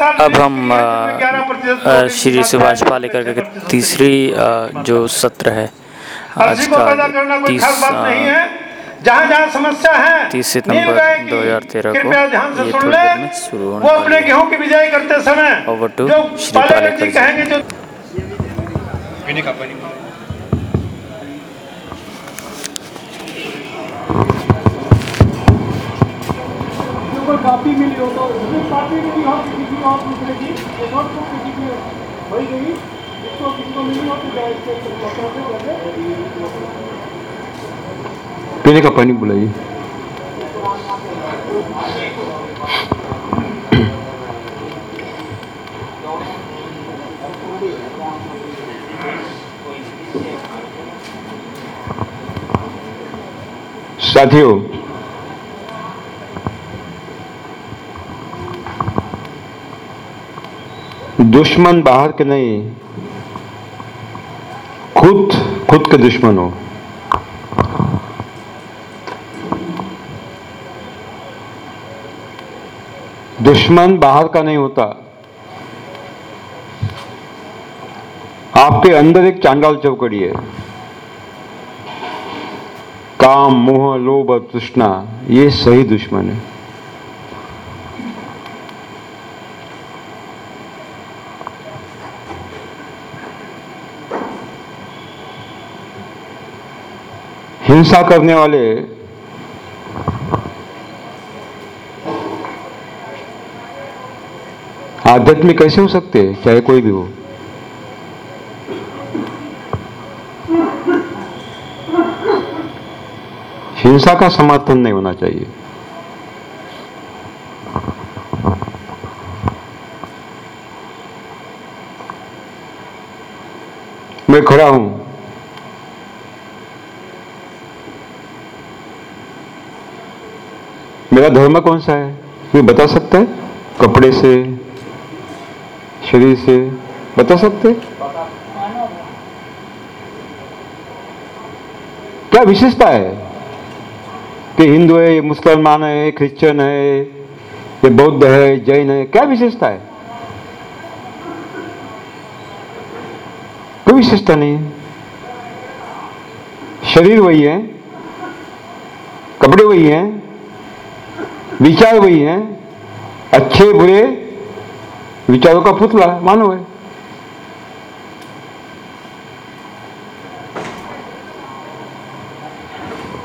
अब हम श्री सुभाष पालेकर का तीसरी जो सत्र है आज को तीस जहाँ जहाँ समस्या है तीस सितंबर दो हज़ार तेरह को कृपया ध्यान से ये थोड़ी देर में शुरू होने वो अपने गेहूँ की बिजाई करते समय ओवर टू श्री पालेकर जी। कहेंगे जो कोई कापी मिली हो तो जिस कापी मिली हो, किसी की और दूसरे की, एक और को किसी की हो गई। इसको किसी को मिली हो तो पीने का पानी बुलाइए। साथियों दुश्मन बाहर के नहीं, खुद खुद के दुश्मन हो। दुश्मन बाहर का नहीं होता। आपके अंदर एक चांडाल चौकड़ी है। काम, मोह, लोभ और तृष्णा, ये सही दुश्मन है। हिंसा करने वाले आध्यात्मिक कैसे हो सकते हैं? चाहे कोई भी हो। हिंसा का समर्थन नहीं होना चाहिए। मैं खड़ा हूँ। मेरा धर्म कौन सा है? ये बता सकता है? कपड़े से, शरीर से, बता सकते? क्या विशेषता है? कि हिंदू है, ये मुसलमान है क्रिश्चियन है, ये बौद्ध है, जैन है, क्या विशेषता है? कोई विशेषता नहीं है। शरीर वही है, कपड़े वही हैं विचार वही हैं। अच्छे, बुरे विचारों का पुतला मानव है।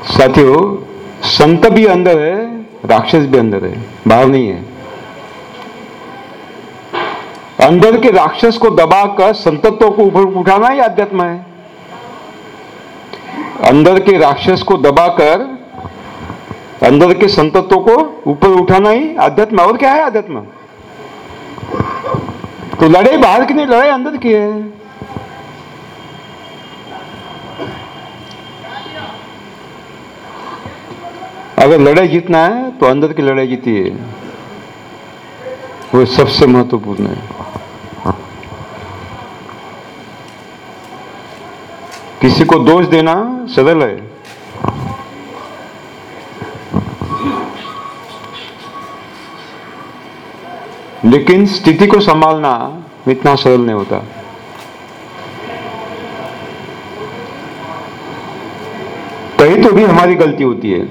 साथियों, संत भी अंदर है, राक्षस भी अंदर है, बाहर नहीं है। अंदर के राक्षस को दबाकर संतत्व को ऊपर उठाना ही अध्यात्म है। अंदर के राक्षस को दबाकर अंदर के संतत्व को ऊपर उठाना ही अध्यात्म और क्या है अध्यात्म तो लड़ाई बाहर की नहीं, लड़ाई अंदर की है। अगर लड़ाई जीतना है तो अंदर की लड़ाई जीती है। वो सबसे महत्वपूर्ण है। किसी को दोष देना सरल है। लेकिन स्थिति को संभालना इतना सरल नहीं होता। कहीं तो भी हमारी गलती होती है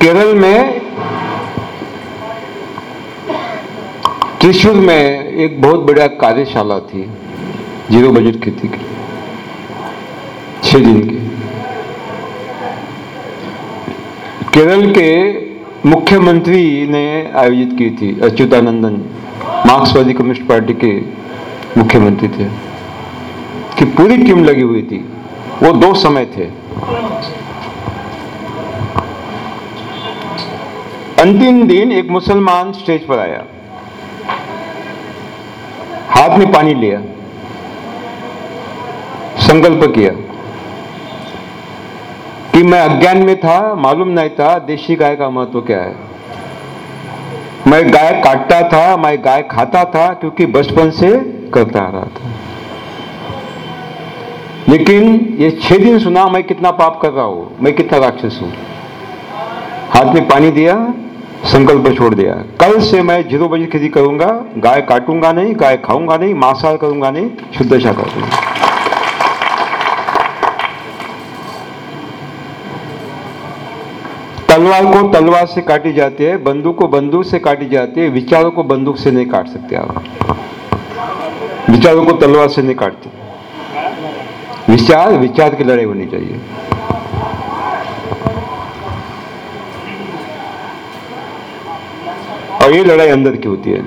केरल में त्रिशूर में एक बहुत बड़ा कार्यशाला थी, ज़ीरो बजट खेती की छह दिन की। केरल के मुख्यमंत्री ने आयोजित की थी, अच्युतानंदन, मार्क्सवादी कम्युनिस्ट पार्टी के मुख्यमंत्री थे। कि पूरी टीम लगी हुई थी, वो दो समय थे। अंतिम दिन एक मुसलमान स्टेज पर आया। में पानी लिया, संकल्प किया कि मैं अज्ञान में था, मालूम नहीं था देशी गाय का महत्व क्या है। मैं गाय काटता था, मैं गाय खाता था क्योंकि बचपन से करता आ रहा था। लेकिन ये छह दिन सुना मैं कितना पाप कर रहा हूँ, मैं कितना राक्षस हूँ। हाथ में पानी दिया संकल्प छोड़ दिया। कल से मैं ज़ीरो बजे खेती करूँगा, गाय काटूँगा नहीं, गाय खाऊँगा नहीं, मांसाहार करूँगा नहीं, शुद्ध शाखा करूँगा। तलवार को तलवार से काटी जाती है, बंदूक को बंदूक से काटी जाती है, विचारों को बंदूक से नहीं काट सकते आप। विचारों को तलवार से नहीं काटते। विचार विचार की लड़ाई होनी चाहिए। और ये लड़ाई अंदर की होती है।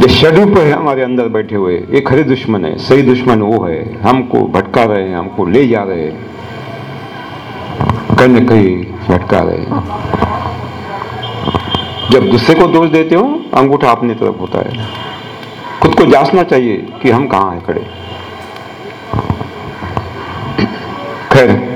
ये षडरूप है, हमारे अंदर बैठे हुए, ये खरे दुश्मन है, सही दुश्मन वो है, हमको भटका रहे हैं, हमको ले जा रहे हैं। कहीं कहीं भटका रहे हैं। जब दूसरे को दोष देते हो, अंगूठा अपनी तरफ़ होता है। खुद को जांचना चाहिए कि हम कहाँ हैं खड़े। खैर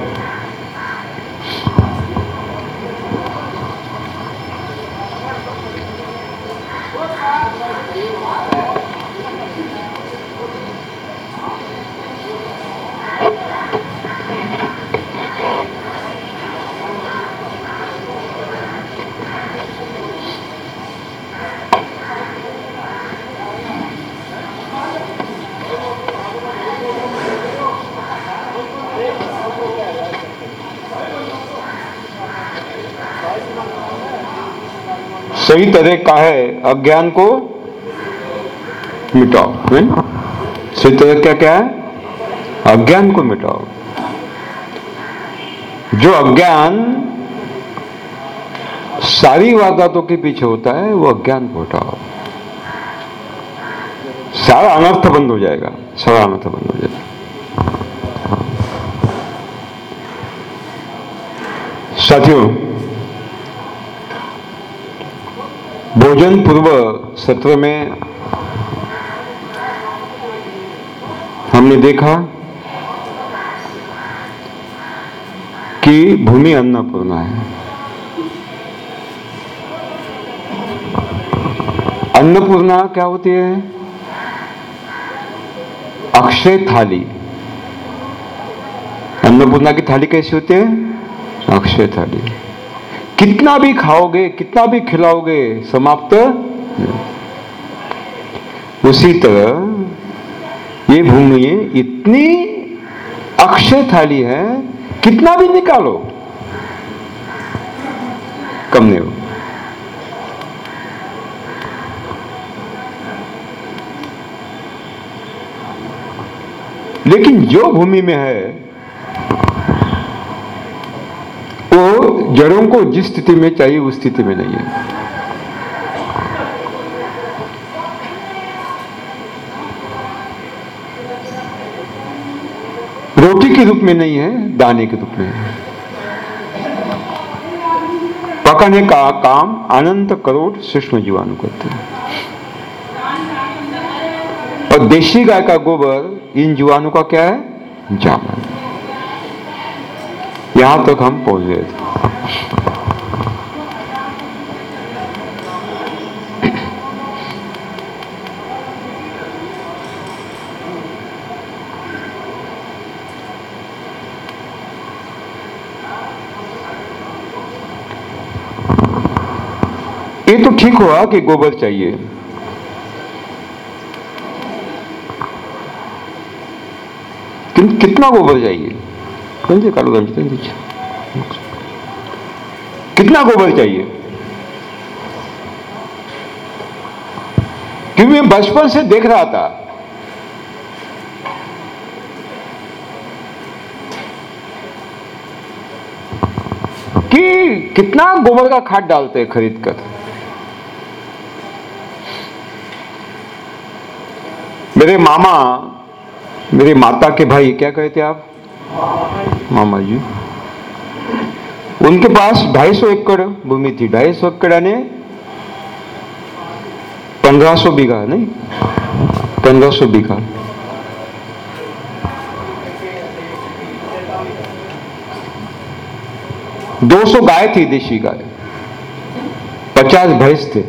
सही तरह का है, अज्ञान को मिटाओ सही तरह क्या क्या है? अज्ञान को मिटाओ। जो अज्ञान सारी वारदातों के पीछे होता है, वो अज्ञान को हटाओ। सारा अनर्थ बंद हो जाएगा, सारा अनर्थ बंद हो जाएगा। साथियों भोजन पूर्व सत्र में हमने देखा कि भूमि अन्नपूर्णा है। अन्नपूर्णा क्या होती है? अक्षय थाली। अन्नपूर्णा की थाली कैसी होती है? अक्षय थाली। कितना भी खाओगे, कितना भी खिलाओगे, समाप्त उसी तरह ये भूमि इतनी अक्षय थाली है, कितना भी निकालो, कम नहीं हो। लेकिन जो भूमि में है वो जड़ों को जिस स्थिति में चाहिए, उस स्थिति में नहीं है। रोटी के रूप में नहीं है, दाने के रूप में पकाने का काम अनंत करोड़ सूक्ष्म जीवाणु करते हैं। और देशी गाय का गोबर इन जीवाणु का क्या है? जामन यहाँ तक हम पहुँच गए थे। ये तो ठीक हुआ कि गोबर चाहिए। कितना गोबर चाहिए? गंजे कालो गंज कितना गोबर चाहिए? क्योंकि मैं बचपन से देख रहा था। कि कितना गोबर का खाद डालते हैं खरीद कर। मेरे मामा, मेरे माता के भाई, क्या कहते आप? मामा जी उनके पास 250 एकड़ भूमि थी। 250 एकड़ यानी 1500 बीघा, नहीं? 1500 बीघा। दो सौ गाय थी देशी गाय। पचास भैंस थे।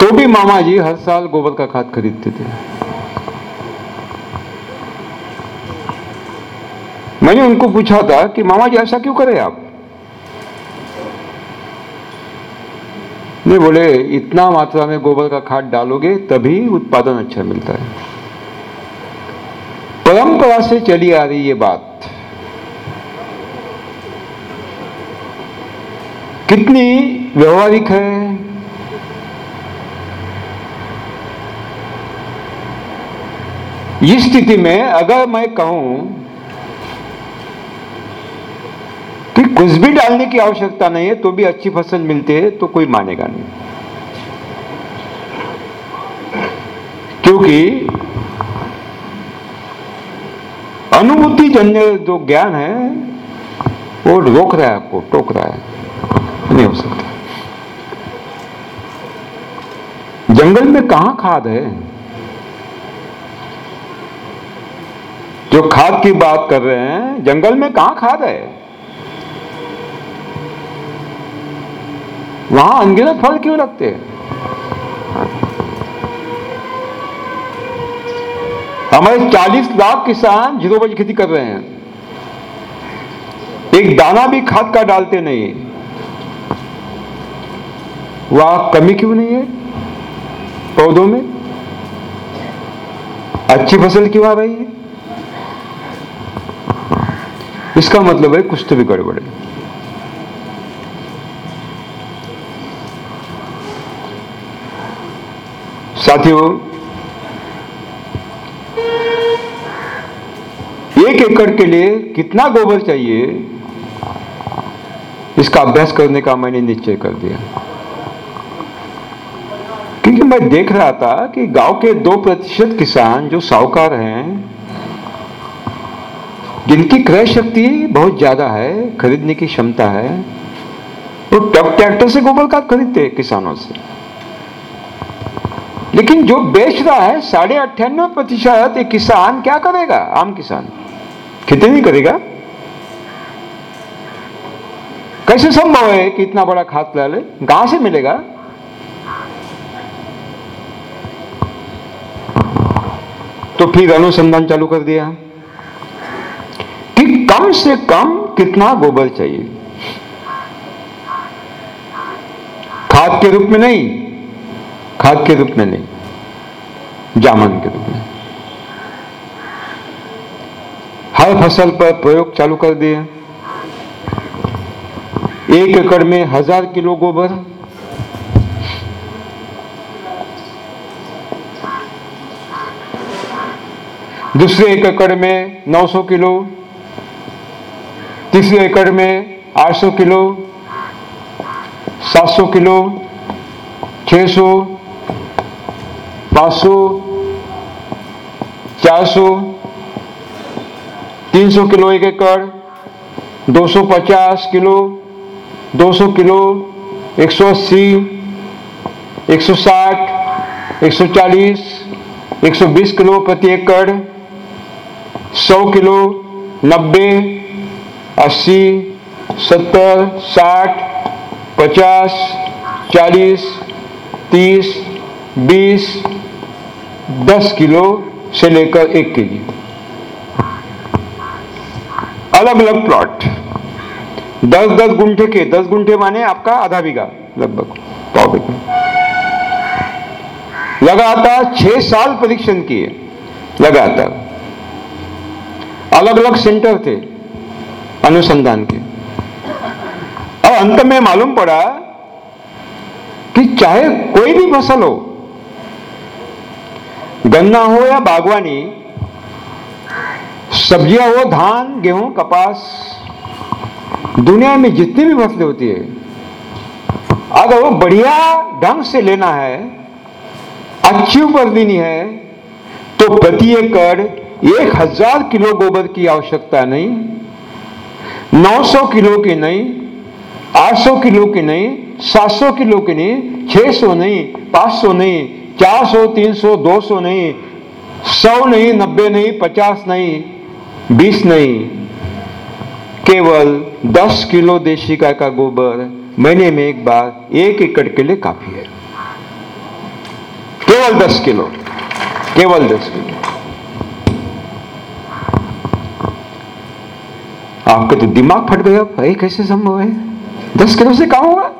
तो भी मामा जी हर साल गोबर का खाद खरीदते थे। मैंने उनको पूछा था कि, मामा जी, ऐसा क्यों करें आप? नहीं बोले, इतना मात्रा में गोबर का खाद डालोगे, तभी उत्पादन अच्छा मिलता है. परंपरा से चली आ रही ये बात। कितनी व्यवहारिक है। इस स्थिति में अगर मैं कहूँ कि कुछ भी डालने की आवश्यकता नहीं है तो भी अच्छी फ़सल मिलती है तो कोई मानेगा नहीं। क्योंकि अनुभूति जन्य जो ज्ञान है, वो रोक रहा है आपको, टोक रहा है। नहीं हो सकता। जंगल में कहाँ खाद है? जो खाद की बात कर रहे हैं, जंगल में कहाँ खाद है? वहाँ अनगिनत फल क्यों रखते हैं? हमारे 40 लाख किसान ज़ीरो बज खेती कर रहे हैं, एक दाना भी खाद का डालते नहीं वह कमी क्यों नहीं है? पौधों में? अच्छी फ़सल क्यों आ रही है? इसका मतलब है कुछ तो भी गड़बड़ है साथियों, एक एकड़ के लिए कितना गोबर चाहिए? इसका अभ्यास करने का मैंने निश्चय कर दिया। क्योंकि मैं देख रहा था कि गाँव के दो प्रतिशत किसान जो साहूकार हैं, जिनकी क्रय शक्ति बहुत ज़्यादा है, खरीदने की क्षमता है, वो तो ट्रैक्टर से गोबर का खरीदते किसानों से। लेकिन जो बेच रहा है, साढ़े अट्ठानवे प्रतिशत किसान क्या करेगा? आम किसान। खेती नहीं करेगा। कैसे संभव है कि इतना बड़ा खाद ला ले? कहाँ से मिलेगा। तो फिर अनुसंधान चालू कर दिया। कि कम से कम कितना गोबर चाहिए? खाद के रूप में नहीं। खाद के रूप में नहीं, जामन के रूप में। हर फ़सल पर प्रयोग चालू कर दिए। एक एकड़ में हज़ार किलो गोबर। दूसरे एक एकड़ में 900 किलो। तीसरे एकड़ में 800 किलो। 700 किलो। 600 500 400 300 किलो एक एकड़ 250 किलो 200 किलो 180 160 140 120 किलो प्रति एकड़, सौ किलो 90 अस्सी, सत्तर, साठ, पचास, चालीस, तीस, बीस दस किलो से लेकर एक के जी। अलग अलग प्लॉट दस दस गुंठे के, दस गुंठे माने आपका आधा बीघा, लगभग, पाव बीघा। लगातार छह साल परीक्षण किए, लगातार। अलग अलग सेंटर थे, अनुसंधान के। और अंत में मालूम पड़ा कि चाहे कोई भी फ़सल हो गन्ना हो या बागवानी, सब्ज़ियाँ हो, धान, गेहूँ, कपास, दुनिया में जितनी भी फ़सलें होती है अगर वो बढ़िया ढंग से लेना है, अच्छी उपज लेनी है तो प्रति एकड़ एक हज़ार किलो गोबर की आवश्यकता नहीं 900 किलो की नहीं 800 किलो की नहीं 700 किलो की नहीं 600 नहीं 500 नहीं 400 300 200 नहीं, सौ नहीं 90 नहीं 50 नहीं, बीस नहीं। केवल दस किलो देशी गाय का गोबर महीने में एक बार एक एकड़ के लिए काफ़ी है। केवल दस किलो, केवल दस किलो। आपका तो दिमाग फट गया कैसे संभव है? दस किलो से कम होगा?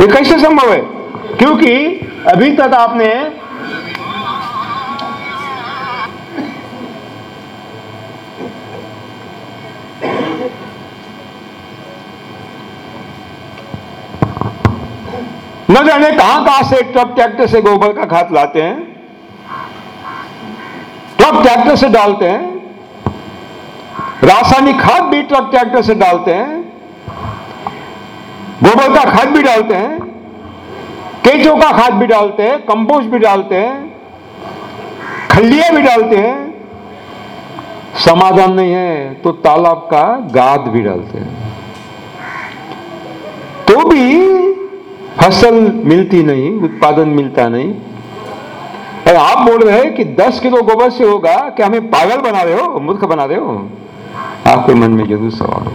ये कैसे संभव है? क्योंकि अभी तक आपने न जाने कहाँ कहाँ से ट्रक ट्रैक्टर से गोबर का खाद लाते हैं। ट्रक ट्रैक्टर से डालते हैं। रासायनिक खाद भी ट्रक ट्रैक्टर से डालते हैं। गोबर का खाद भी डालते हैं। केचो का खाद भी डालते हैं, कंपोस्ट भी डालते हैं खलिया भी डालते हैं। समाधान नहीं है तो तालाब का गाद भी डालते हैं। तो भी फ़सल मिलती नहीं, उत्पादन मिलता नहीं। और आप बोल रहे हैं कि 10 किलो गोबर से होगा कि हमें पागल बना रहे हो, मूर्ख बना रहे हो? आपके मन में ज़रूर सवाल हो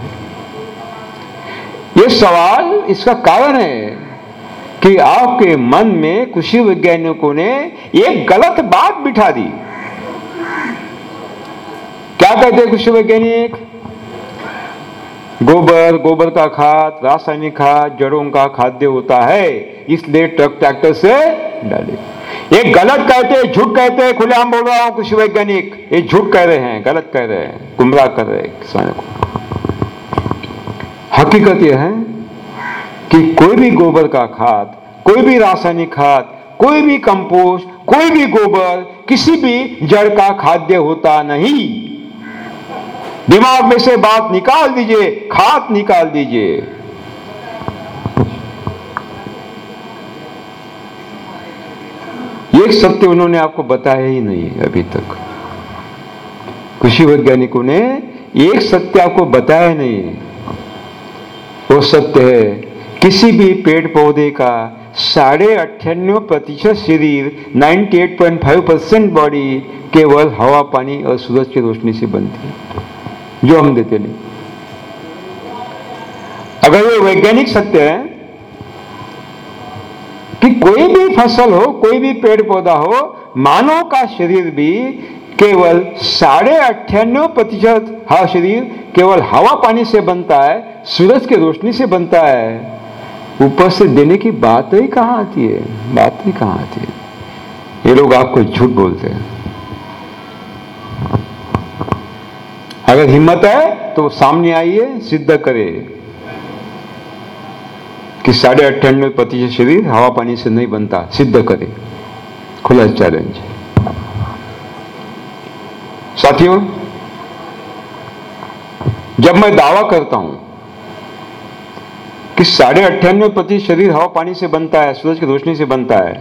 ये सवाल इसका कारण है। कि आपके मन में कृषि वैज्ञानिकों ने एक गलत बात बिठा दी। क्या कहते हैं कृषि वैज्ञानिक? गोबर गोबर का खाद, रासायनिक खाद, जड़ों का खाद्य होता है, इसलिए ट्रक ट्रैक्टर से डाले। ये गलत कहते हैं, झूठ कहते हैं खुले हम बोल रहा हूँ कृषि वैज्ञानिक। ये झूठ कह रहे हैं, गलत कह रहे हैं, गुमराह कर रहे हैं किसानों को। हकीकत यह है कि कोई भी गोबर का खाद, कोई भी रासायनिक खाद, कोई भी कंपोस्ट, कोई भी गोबर किसी भी जड़ का खाद्य होता नहीं। दिमाग में से बात निकाल दीजिए, खाद निकाल दीजिए। एक सत्य उन्होंने आपको बताया ही नहीं अभी तक। कृषि वैज्ञानिकों ने एक सत्य आपको बताया नहीं वो सत्य है किसी भी पेड़ पौधे का साढ़े अट्ठानवे प्रतिशत शरीर 98.5 परसेंट बॉडी केवल हवा, पानी और सूरज की रोशनी से बनती है, जो हम देते नहीं। अगर ये वैज्ञानिक सत्य है कि कोई भी फ़सल हो, कोई भी पेड़ पौधा हो, मानव का शरीर भी केवल साढ़े अट्ठानवे प्रतिशत हा शरीर केवल हवा, पानी से बनता है, सूरज की रोशनी से बनता है। ऊपर से देने की बात ही कहाँ आती है? बात ही कहाँ आती है? ये लोग आपको झूठ बोलते हैं। अगर हिम्मत है तो सामने आइए, सिद्ध करे कि साढ़े अट्ठानवे प्रतिशत शरीर, हवा पानी से नहीं बनता, सिद्ध करे खुला चैलेंज साथियों, जब मैं दावा करता हूँ कि साढ़े अट्ठानवे प्रतिशत शरीर हवा पानी से बनता है, सूरज की रोशनी से बनता है।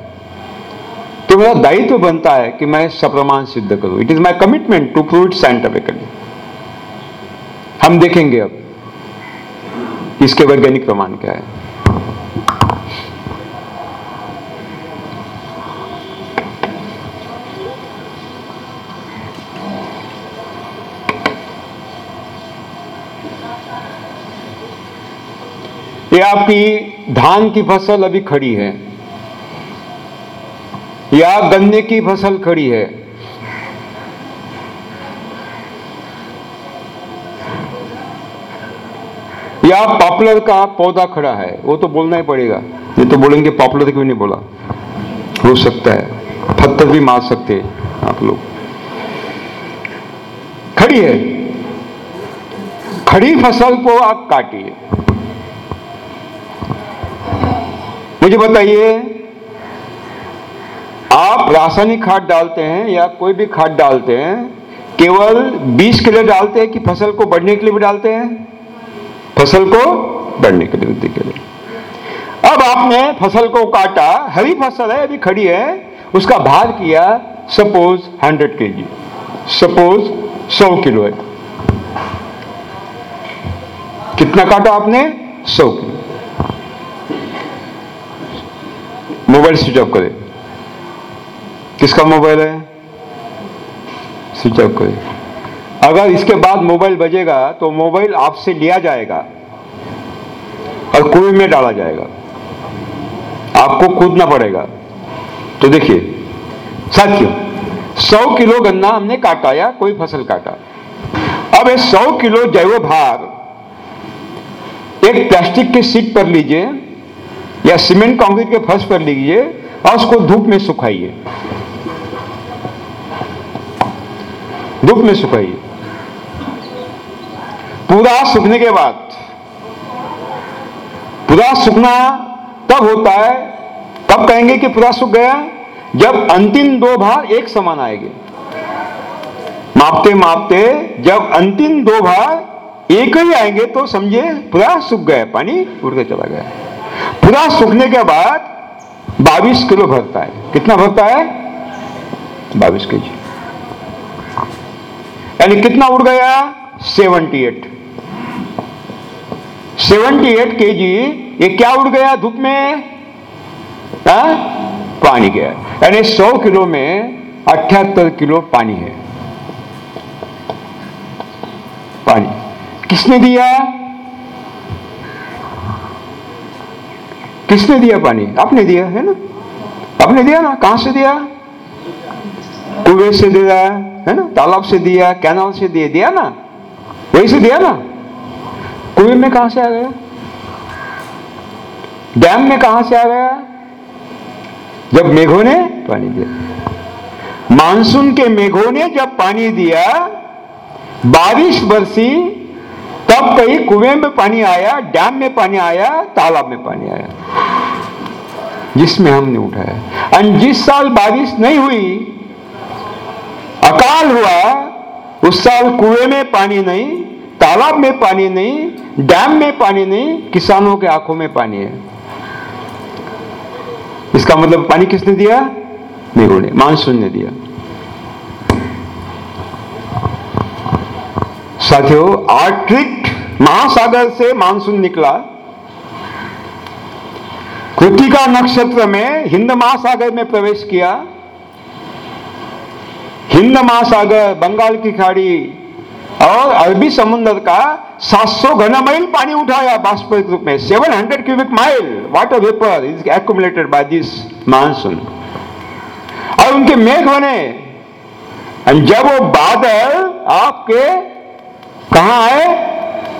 तो मेरा दायित्व तो बनता है कि मैं सप्रमाण सिद्ध करूँ। It is my commitment to prove it scientifically हम देखेंगे अब, इसके वैज्ञानिक प्रमाण क्या है। ये आपकी धान की फ़सल अभी खड़ी है। या गन्ने की फ़सल खड़ी है। या पॉपुलर का पौधा खड़ा है। वो तो बोलना ही पड़ेगा। ये तो बोलेंगे पॉपुलर क्यों नहीं बोला? हो सकता है। पत्थर भी मार सकते हैं आप लोग। खड़ी है। खड़ी फ़सल को आप काटिए। मुझे बताइए, आप रासायनिक खाद डालते हैं या कोई भी खाद डालते हैं, केवल बीज के लिए डालते हैं कि फ़सल को बढ़ने के लिए भी डालते हैं? फ़सल को बढ़ने के लिए, वृद्धि के लिए। अब आपने फ़सल को काटा, हरी फ़सल है, अभी खड़ी है, उसका भार किया, सपोज़ 100 के जी, सपोज़ 100 किलो है। कितना काटा आपने? 100 किलो। मोबाइल स्विच ऑफ़ करें। किसका मोबाइल है? स्विच ऑफ़ करें। अगर इसके बाद मोबाइल बजेगा तो मोबाइल आपसे लिया जाएगा और कुएँ में डाला जाएगा। आपको कूदना पड़ेगा। तो देखिए, साथियों, सौ किलो गन्ना हमने काटा या कोई फ़सल काटा? अब ये सौ किलो जैव भार एक प्लास्टिक के सीट पर लीजिए। या सीमेंट कंक्रीट के फर्श पर लीजिए और उसको धूप में सुखाइए। धूप में सुखाइए। पूरा सूखने के बाद, पूरा सूखना तब होता है, तब कहेंगे कि पूरा सूख गया, जब अंतिम दो भाग एक समान आएँगे। मापते मापते जब अंतिम दो भाग एक ही आएँगे तो समझिए पूरा सूख गया, पानी उड़ के चला गया। पूरा सूखने के बाद 22 किलो भरता है। कितना भरता है? 22 के जी यानी कितना उड़ गया? 78 78 के जी ये क्या उड़ गया धूप में? हा? पानी गया यानी 100 किलो में 78 किलो पानी है। पानी। किसने दिया? किसने दिया पानी? आपने दिया, है ना? आपने दिया ना? कहाँ से दिया? कुएँ से दिया, है ना? तालाब से दिया कैनाल से दिया दिया ना? वही से दिया ना? कुएँ में कहाँ से आ गया? डैम में कहाँ से आ गया? जब मेघों ने पानी दिया। मानसून के मेघों ने जब पानी दिया, बारिश बरसी तब कहीं कुएँ में पानी आया, डैम में पानी आया, तालाब में पानी आया, जिसमें हमने उठाया। और जिस साल बारिश नहीं हुई, अकाल हुआ, उस साल कुएँ में पानी नहीं, तालाब में पानी नहीं, डैम में पानी नहीं, किसानों के आँखों में पानी है। इसका मतलब पानी किसने दिया? मेघों ने, मानसून ने दिया। साथियों आर्टिक महासागर से मानसून निकला। कृतिका नक्षत्र में हिंद महासागर में प्रवेश किया। हिंद महासागर, बंगाल की खाड़ी और अरबी समुद्र का 700 घन माइल पानी उठाया बाष्प रूप में। 700 cubic mile water vapour is accumulated by this monsoon और उनके मेघ बने। जब वो बादल आपके कहा आए?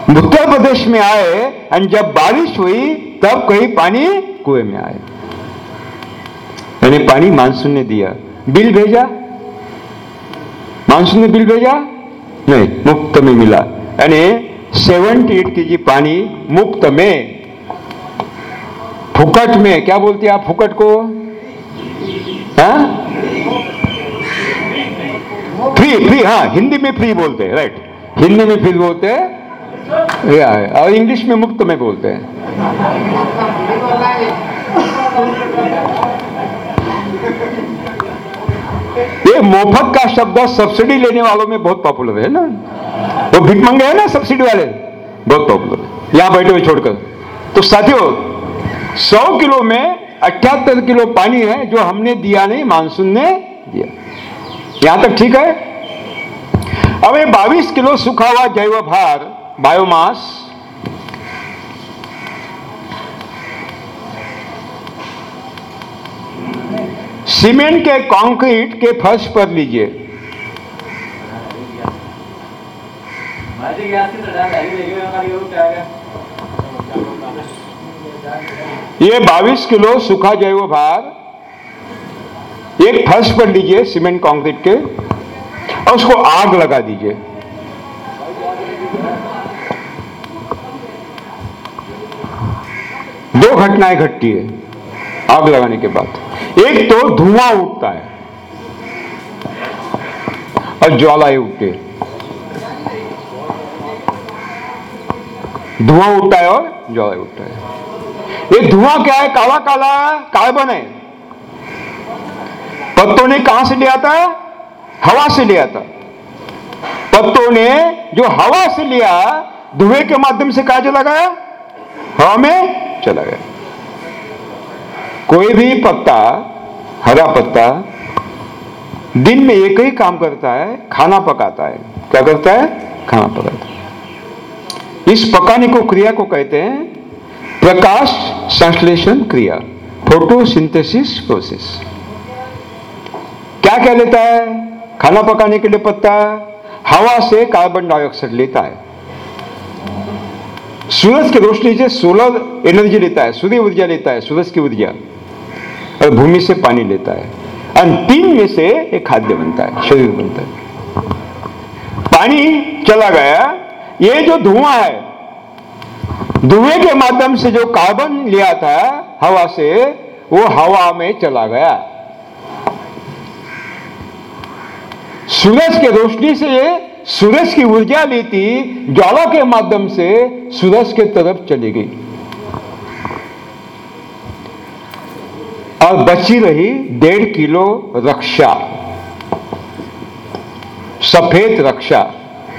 उत्तर प्रदेश में आए और जब बारिश हुई, तब कहीं पानी कुएँ में आए। यानी पानी मानसून ने दिया। बिल भेजा? मानसून ने बिल भेजा? नहीं, मुफ़्त में मिला। यानी सेवेंटी एट के जी पानी मुफ़्त में। फुकट में, क्या बोलते हैं आप फुकट को? हाँ? फ्री फ्री हाँ हिंदी में फ्री बोलते हैं राइट हिंदी में फ्री बोलते हैं और इंग्लिश में मुक्त में बोलते हैं। ये मोफत का शब्द सब्सिडी लेने वालों में बहुत पॉपुलर है ना? वो भिक मंगे है ना सब्सिडी वाले? बहुत पॉपुलर यहाँ बैठे हुए छोड़कर। तो साथियों, सौ किलो में अठहत्तर किलो पानी है जो हमने दिया नहीं, मानसून ने दिया। यहाँ तक ठीक है? बाईस किलो सूखा हुआ जैव भार बायोमास सीमेंट के कंक्रीट के फर्श पर लीजिए ये 22 किलो सूखा जैव भार एक फर्श पर लीजिए सीमेंट कंक्रीट के और उसको आग लगा दीजिए। दो घटनाएँ घटती है, आग लगाने के बाद। एक तो धुआँ उठता है और ज्वालाएँ उठती धुआँ उठता है और ज्वालाएँ उठता है। ये धुआँ क्या है? काला काला कार्बन है। पत्तों ने कहाँ से लिया था हवा से लिया था। पत्तों ने जो हवा से लिया, धुएँ के माध्यम से कहा चला गया? हवा में चला गया। कोई भी पत्ता, हरा पत्ता, दिन में एक ही काम करता है, खाना पकाता है। क्या करता है? खाना पकाता है। इस पकाने को, क्रिया को कहते हैं प्रकाश संश्लेषण क्रिया, फोटोसिंथेसिस प्रोसेस। क्या क्या लेता है? खाना पकाने के लिए पत्ता, हवा से कार्बन डाइऑक्साइड लेता है। सूरज की रोशनी से सोलर एनर्जी लेता है, सूर्य ऊर्जा लेता है, सूरज की ऊर्जा। और भूमि से पानी लेता है। और तीन में से एक खाद्य बनता है, शरीर बनता है। पानी चला गया, ये जो धुआँ है, धुएँ के माध्यम से जो कार्बन लिया था हवा से, वो हवा में चला गया। सूरज के रोशनी से सूरज की ऊर्जा लेती ज्वाला के माध्यम से सूरज के तरफ़ चली गई। और बची रही डेढ़ किलो रक्षा, सफ़ेद रक्षा।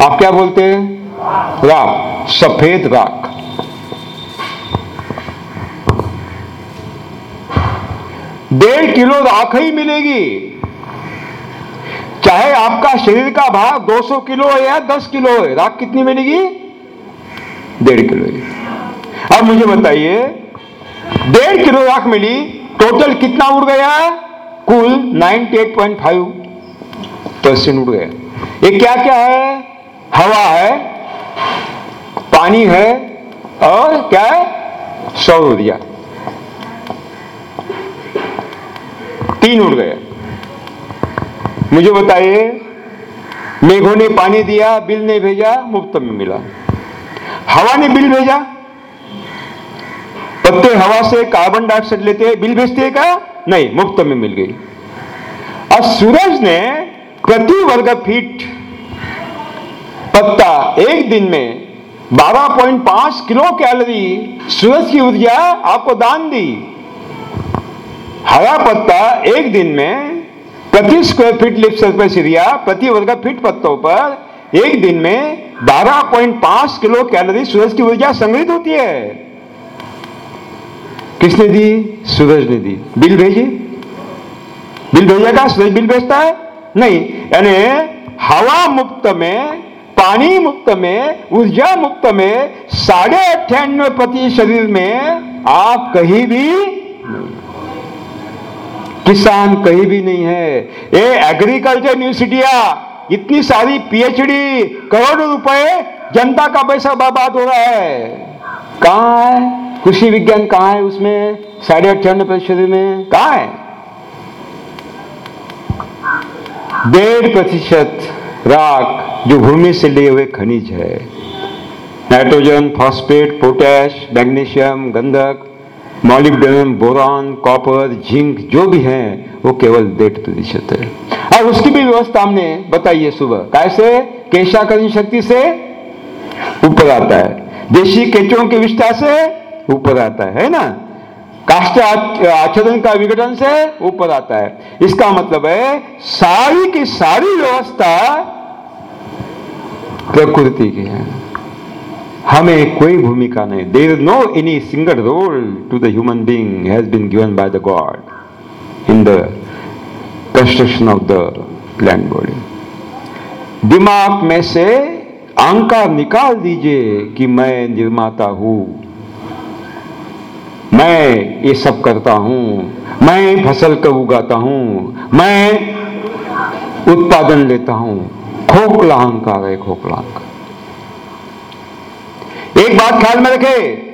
आप क्या बोलते हैं? राख, सफ़ेद राख। डेढ़ किलो राख ही मिलेगी। चाहे आपका शरीर का भाग 200 किलो है या 10 किलो है, राख कितनी मिलेगी? डेढ़ किलो अब मुझे बताइए, डेढ़ किलो राख मिली टोटल कितना उड़ गया? कुल 98.5 परसेंट उड़ गया। ये क्या क्या है? हवा है, पानी है और क्या है? सौर ऊर्जा। तीन उड़ गए मुझे बताइए, मेघों ने पानी दिया, बिल ने भेजा, मुफ़्त में मिला। हवा ने बिल भेजा? पत्ते हवा से कार्बन डाइऑक्साइड लेते हैं, बिल भेजते हैं क्या? नहीं, मुफ़्त में मिल गई। और सूरज ने प्रति वर्ग फीट पत्ता एक दिन में 12.5 किलो कैलोरी सूरज की ऊर्जा आपको दान दी। हरा पत्ता एक दिन में प्रति square feet leaf surface area प्रति वर्ग फीट पत्तों पर एक दिन में 12.5 किलो कैलोरी सूरज की ऊर्जा संग्रहित होती है। किसने दी? सूरज ने दी। बिल भेजे? बिल भेजेगा सूरज बिल भेजता है? नहीं। यानी हवा मुक्त में, पानी मुक्त में, ऊर्जा मुक्त में साढ़े अट्ठानवे प्रति शरीर में आप कहीं भी किसान कहीं भी नहीं है। ये एग्रीकल्चर यूनिवर्सिटिया इतनी सारी पीएचडी करोड़ों रुपए, जनता का पैसा बर्बाद हो रहा है। कहा है? कृषि विज्ञान कहा है उसमें? साढ़े अट्ठानवे प्रतिशत में। कहा है? डेढ़ प्रतिशत राख जो भूमि से लिए हुए खनिज है। नाइट्रोजन, फॉस्फेट, पोटैश, मैग्नीशियम, गंधक मॉलिब्डेनम बोरान कॉपर जिंक जो भी है वो केवल डेढ़ प्रतिशत है। और उसकी भी व्यवस्था हमने बताई है सुबह। कैसे? केशाकरण शक्ति से ऊपर आता है। देशी केचों की विष्ठा से ऊपर आता है, है ना? काष्ट आच्छादन का विघटन से ऊपर आता है। इसका मतलब है सारी की सारी व्यवस्था प्रकृति की है। हमें कोई भूमिका नहीं। There no any single role to the human being has been given by the God in the construction of the land body दिमाग में से अहंकार निकाल दीजिए कि मैं निर्माता हूँ। मैं ये सब करता हूँ। मैं फ़सल को उगाता हूँ। मैं उत्पादन लेता हूँ। खोखला अहंकार है खोखला अहंकार। एक बात ख्याल में रखे।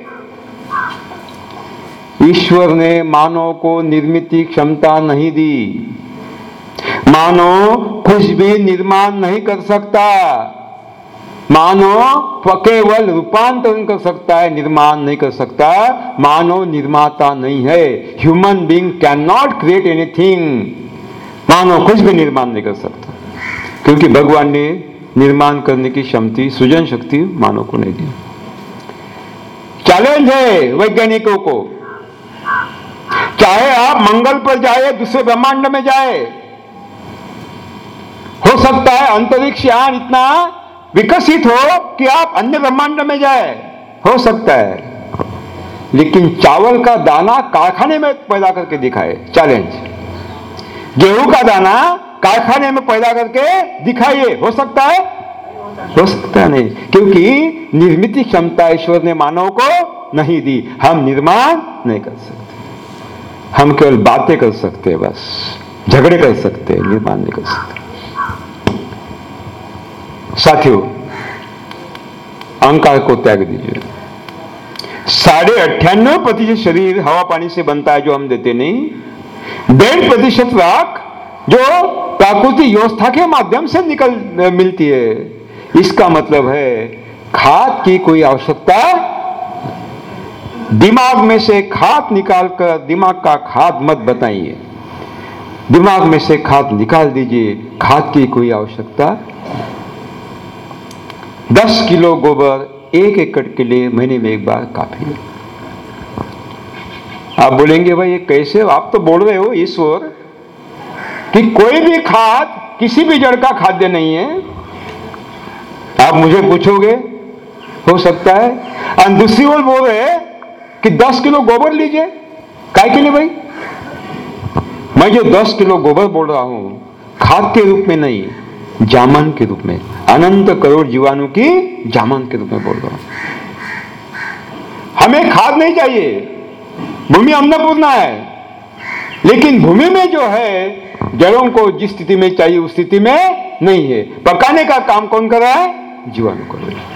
ईश्वर ने मानव को निर्मित क्षमता नहीं दी। मानव कुछ भी निर्माण नहीं कर सकता। मानव केवल रूपांतरण कर सकता है, निर्माण नहीं कर सकता। मानव निर्माता नहीं है। Human being can not create anything मानव कुछ भी निर्माण नहीं कर सकता। क्योंकि भगवान ने निर्माण करने की क्षमता, सृजन शक्ति मानव को नहीं दी। चैलेंज है वैज्ञानिकों को। चाहे आप मंगल पर जाए दूसरे ब्रह्मांड में जाए, हो सकता है अंतरिक्ष यान इतना विकसित हो कि आप अन्य ब्रह्मांड में जाए, हो सकता है। लेकिन चावल का दाना कारखाने में पैदा करके दिखाए चैलेंज गेहूँ का दाना कारखाने में पैदा करके दिखाइए, हो सकता है हो सकता नहीं क्योंकि निर्मित क्षमता ईश्वर ने मानव को नहीं दी। हम निर्माण नहीं कर सकते। हम केवल बातें कर सकते हैं बस। झगड़े कर सकते हैं, निर्माण नहीं कर सकते। साथियों, अहंकार को त्याग दीजिए। साढ़े अट्ठानवे प्रतिशत शरीर हवा पानी से बनता है जो हम देते नहीं। डेढ़ प्रतिशत राख जो प्राकृतिक व्यवस्था के माध्यम से निकल, मिलती है। इसका मतलब है, खाद की कोई आवश्यकता दिमाग में से खाद निकालकर दिमाग का खाद मत बताइए। दिमाग में से खाद निकाल दीजिए, खाद की कोई आवश्यकता। दस किलो गोबर एक एकड़ के लिए महीने में एक बार काफ़ी है। आप बोलेंगे, भाई, ये कैसे? आप तो बोल रहे हो, ईश्वर, कि कोई भी खाद, किसी भी जड़ का खाद्य नहीं है। आप मुझे पूछोगे? हो सकता है। और दूसरी ओर बोल रहे हैं कि दस किलो गोबर लीजिए। काय के लिए भाई? मैं जो दस किलो गोबर बोल रहा हूँ, खाद के रूप में नहीं, जामन के रूप में, अनंत करोड़ जीवाणु की जामन के रूप में बोल रहा हूँ। हमें खाद नहीं चाहिए। भूमि अन्नपूर्णा है। लेकिन भूमि में जो है, जड़ों को जिस स्थिति में चाहिए, उस स्थिति में नहीं है। पकाने का काम कौन कर रहा है? जीवाणु रहा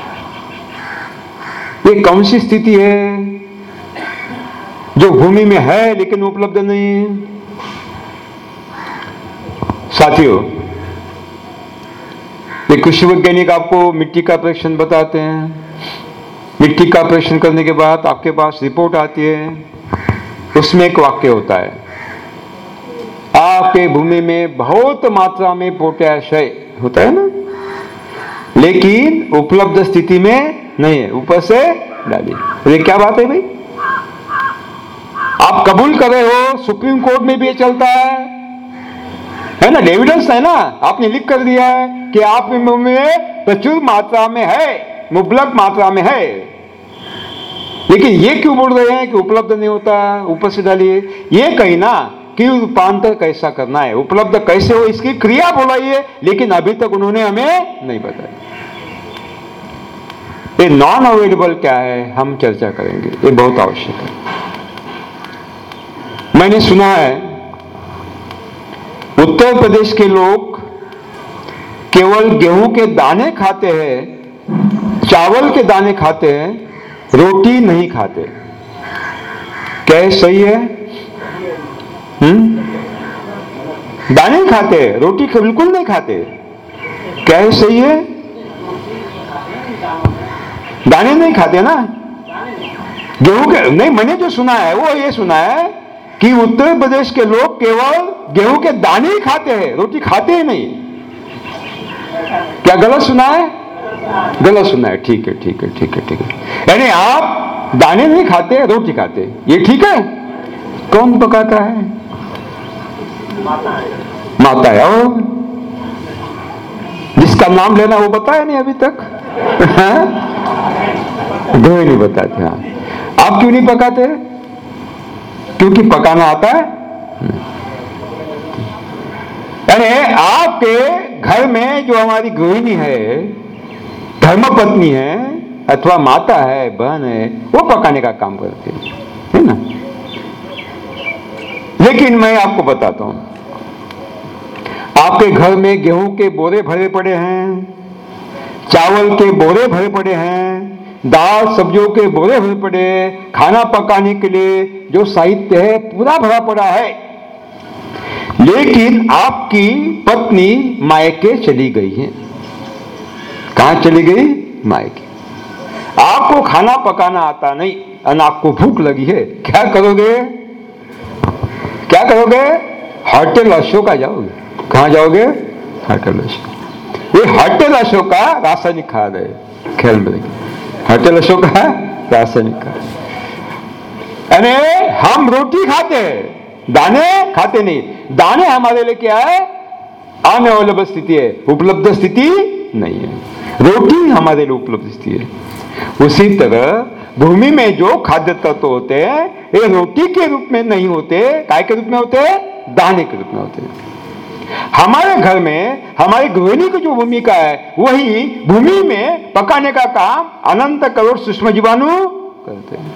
ये कौन सी स्थिति है? जो भूमि में है, लेकिन उपलब्ध नहीं है। साथियों कृषि वैज्ञानिक आपको मिट्टी का परीक्षण बताते हैं। मिट्टी का परीक्षण करने के बाद आपके पास रिपोर्ट आती है। उसमें एक वाक्य होता है, आपके भूमि में बहुत मात्रा में पोटैश है। होता है ना? लेकिन उपलब्ध स्थिति में नहीं है। ऊपर से डाली ये क्या बात है भाई? आप कबूल कर रहे हो, सुप्रीम कोर्ट में भी ये चलता है। है ना? एविडेंस है ना? आपने लिख कर दिया है कि आप में प्रचुर मात्रा में है, मुबलक मात्रा में है। लेकिन ये क्यों बोल रहे हैं कि उपलब्ध नहीं होता? ऊपर से डालिए। ये कही ना कि रूपांतर कैसा करना है? उपलब्ध कैसे हो? इसकी क्रिया बोलाइए, लेकिन अभी तक उन्होंने हमें नहीं बताया ये नॉन अवेलेबल क्या है? हम चर्चा करेंगे। ये बहुत आवश्यक है। मैंने सुना है, उत्तर प्रदेश के लोग केवल गेहूँ के दाने खाते हैं, चावल के दाने खाते हैं, रोटी नहीं खाते। क्या सही है? हम्म? दाने खाते, रोटी बिल्कुल नहीं खाते। क्या ये सही है? दाने नहीं खाते ना? गेहूँ के नहीं, मैंने जो सुना है, वो ये सुना है कि उत्तर प्रदेश के लोग केवल गेहूँ के दाने ही खाते हैं, रोटी खाते ही नहीं। क्या गलत सुना है? गलत सुना है, ठीक है ठीक है ठीक है ठीक है। यानी आप दाने नहीं खाते, रोटी खाते। ये ठीक है? कौन पकाता है? माता है। और जिसका नाम लेना वो बताया नहीं अभी तक। दो ही नहीं बताते हाँ। आप क्यों नहीं पकाते? क्योंकि पकाना आता है। अरे, आपके घर में जो हमारी गृहिणी है, धर्मपत्नी है, अथवा माता है, बहन है, वो पकाने का काम करती है है ना? लेकिन मैं आपको बताता हूँ आपके घर में गेहूँ के बोरे भरे पड़े हैं, चावल के बोरे भरे पड़े हैं, दाल सब्जियों के बोरे भरे पड़े, खाना पकाने के लिए जो साहित्य है पूरा भरा पड़ा है। लेकिन आपकी पत्नी मायके चली गई है। कहा चली गई? मायके। आपको खाना पकाना आता नहीं और आपको भूख लगी है। क्या करोगे? क्या करोगे? होटल अशोका जाओगे। कहा जाओगे? होटल अशोक ये होटल अशोका रासायनिक खाद है खेल में होटल अशोक है रासायनिक खाद। यानी हम रोटी खाते हैं, दाने खाते नहीं। दाने हमारे लिए क्या है? अनअवेलेबल स्थिति है, उपलब्ध स्थिति नहीं है। रोटी हमारे लिए उपलब्ध स्थिति है। उसी तरह भूमि में जो खाद्य तत्व होते हैं, ये रोटी के रूप में नहीं होते काय के रूप में होते हैं, दाने के रूप में होते हैं। हमारे घर में, हमारी गृहिणी की जो भूमिका है, वही भूमि में पकाने का काम अनंत करोड़ सूक्ष्म जीवाणु करते हैं।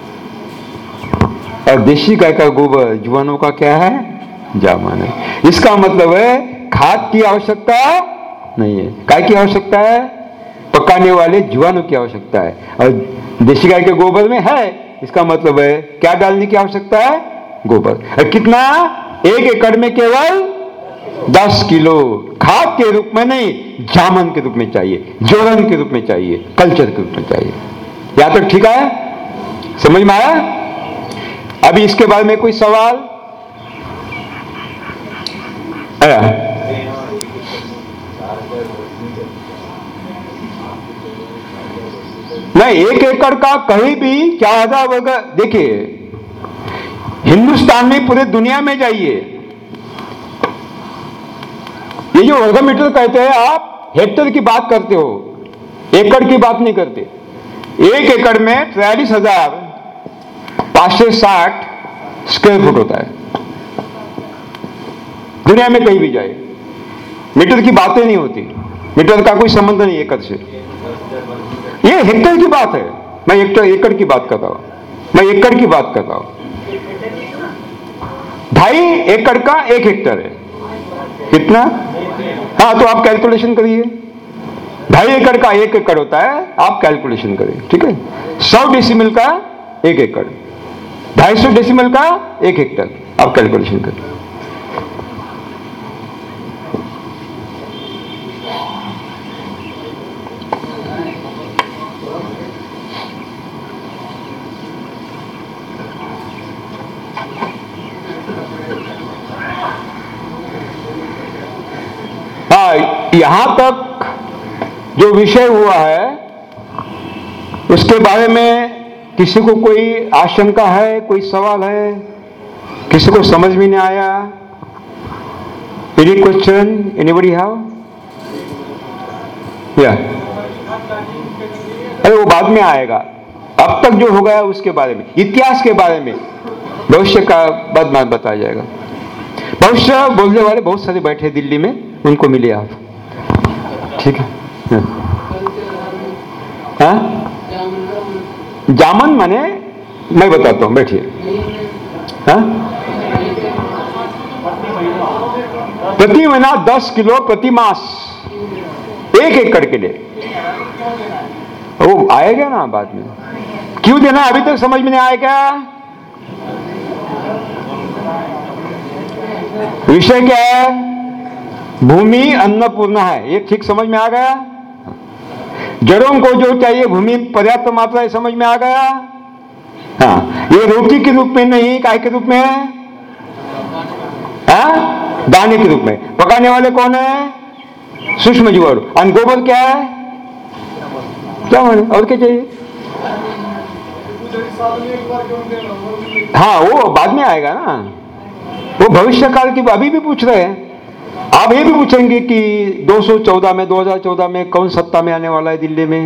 और देशी गाय का गोबर जीवाणु का क्या है? जामन है। इसका मतलब है, खाद की आवश्यकता नहीं है। काय की आवश्यकता है, पकाने वाले जीवाणु की आवश्यकता है। और देशी गाय के गोबर में है, इसका मतलब है, क्या डालने की आवश्यकता है? गोबर। और कितना? एक एकड़ में केवल दस किलो खाद के रूप में नहीं, जामन के रूप में चाहिए जोरन के रूप में चाहिए, कल्चर के रूप में चाहिए। यहाँ तक ठीक है समझ में आया? अभी इसके बारे में कोई सवाल? आया? नहीं, एक एकड़ का कहीं भी चार हज़ार वर्ग देखिए, हिंदुस्तान में पूरे दुनिया में जाइए। ये जो वर्ग मीटर कहते हैं, आप हेक्टर की बात करते हो, एकड़ की बात नहीं करते। एक एकड़ में तैयलीस हज़ार पाँच सौ साठ स्क्वायर फुट होता है। दुनिया में कहीं भी जाए, मीटर की बातें नहीं होती। मीटर का कोई संबंध नहीं एकड़ से। ये हेक्टर की बात है। मैं हेक्टर एकड़ की बात कर रहा हूँ। मैं एकड़ की बात कर रहा हूँ। ढाई एकड़ का एक हेक्टर है। कितना? हाँ तो आप कैलकुलेशन करिए। ढाई एकड़ का एक एकड़ होता है, आप कैलकुलेशन करें ठीक है? सौ डेसिमल का एक एकड़। ढाई सौ डेसिमल का एक हेक्टर आप कैलकुलेशन करें हाँ यहाँ तक जो विषय हुआ है, उसके बारे में किसी को कोई आशंका है, कोई सवाल है? किसी को समझ में नहीं आया? एनी क्वेश्चन एनीबडी हैव या अरे, वो बाद में आएगा। अब तक जो हो गया, उसके बारे में, इतिहास के बारे में, भविष्य का बाद में बताया जाएगा। भविष्य, बोलने वाले बहुत सारे बैठे दिल्ली में, उनको मिले आप। ठीक है। हाँ। जामन माने, मैं बताता हूँ, बैठिए। हाँ? प्रति महीना दस किलो प्रति मास, एक एकड़ के लिए। वो आएगा ना बाद में? क्यों देना, अभी तक समझ में नहीं आएगा विषय क्या है? भूमि अन्नपूर्ण है। ये ठीक समझ में आ गया? जड़ों को जो चाहिए, भूमि पर्याप्त मात्रा है समझ में आ गया? हाँ। ये रोटी के रूप में नहीं काय के रूप में है? हाँ? दाने के रूप में। पकाने वाले कौन है? सूक्ष्म जीवाणु और गोबर क्या है? क्या माने और क्या चाहिए? हाँ वो बाद में आएगा ना। वो भविष्य काल की अभी भी पूछ रहे हैं। आप ये भी पूछेंगे कि 214 में 2014 में कौन सत्ता में आने वाला है दिल्ली में?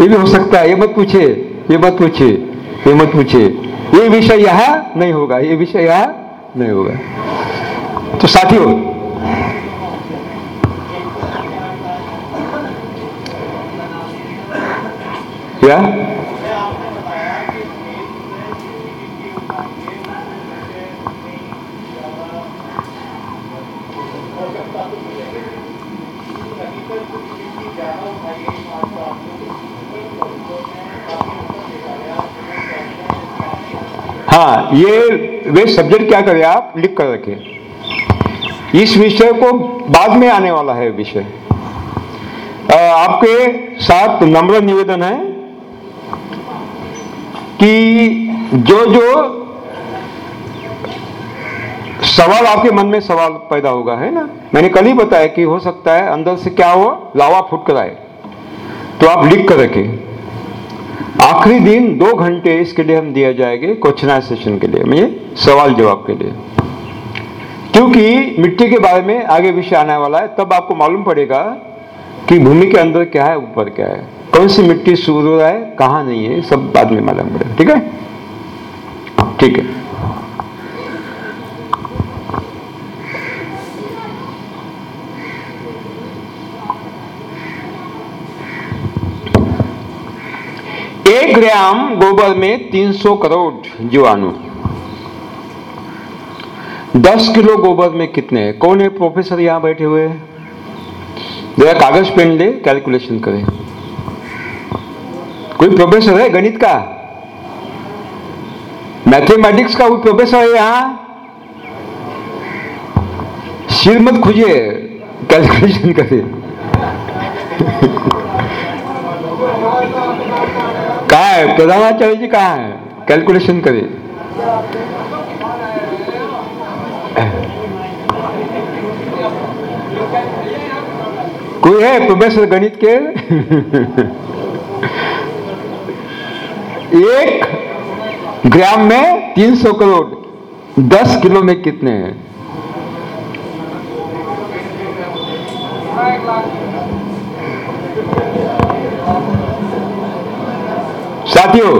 ये भी हो सकता है, ये मत पूछे ये मत पूछे ये मत पूछे ये विषय यह नहीं होगा, ये विषय यह नहीं होगा। तो साथियों, क्या? हाँ ये, वे सब्जेक्ट क्या करें आप? लिख कर रखें। इस विषय को बाद में आने वाला है विषय। आपके साथ नम्र निवेदन है कि जो जो सवाल आपके मन में सवाल पैदा होगा, है ना? मैंने कल ही बताया कि हो सकता है अंदर से क्या हो, लावा फुट कर आए। तो आप लिख कर रखें। आखिरी दिन दो घंटे इसके लिए हम दिया जाएँगे क्वेश्चन सेशन के लिए। मुझे सवाल जवाब के लिए। क्योंकि मिट्टी के बारे में आगे विषय आने वाला है, तब आपको मालूम पड़ेगा कि भूमि के अंदर क्या है, ऊपर क्या है। कौन सी मिट्टी सूर्य है, कहाँ नहीं है, सब बाद में मालूम पड़ेगा। ठीक है? ठीक है। ग्राम गोबर में 300 करोड़ जीवाणु। 10 किलो गोबर में कितने? हैं कौन है प्रोफेसर यहाँ बैठे हुए? जरा कागज़ पेन ले कैलकुलेशन करें। कोई प्रोफेसर है गणित का? मैथमेटिक्स का कोई प्रोफेसर है यहाँ? सिर मत खुजिए कैलकुलेशन करें कहा है प्रधानाचार्य जी कहा है? कैलकुलेशन करें कोई है प्रोफेसर गणित के? एक ग्राम में 300 करोड़ 10 किलो में कितने हैं? साथियों,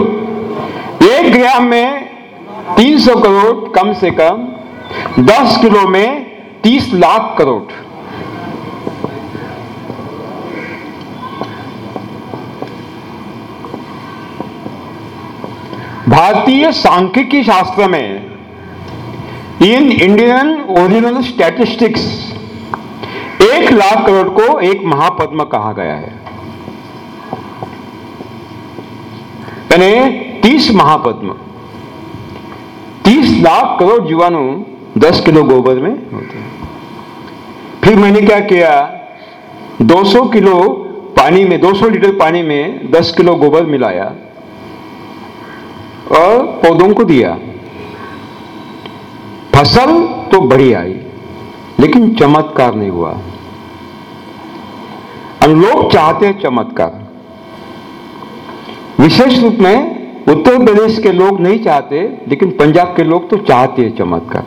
एक ग्राम में 300 करोड़ कम से कम 10 किलो में 30 लाख करोड़। भारतीय सांख्यिकी शास्त्र में इन इंडियन ओरिजिनल स्टैटिस्टिक्स एक लाख करोड़ को एक महापद्म कहा गया है। यानी तीस महापद्म, तीस लाख करोड़ जीवाणु दस किलो गोबर में होते हैं। फिर मैंने क्या किया? 200 किलो पानी में 200 लीटर पानी में 10 किलो गोबर मिलाया और पौधों को दिया। फ़सल तो बड़ी आई, लेकिन चमत्कार नहीं हुआ। हम लोग चाहते हैं चमत्कार। विशेष रूप में उत्तर प्रदेश के लोग नहीं चाहते, लेकिन पंजाब के लोग तो चाहते हैं चमत्कार?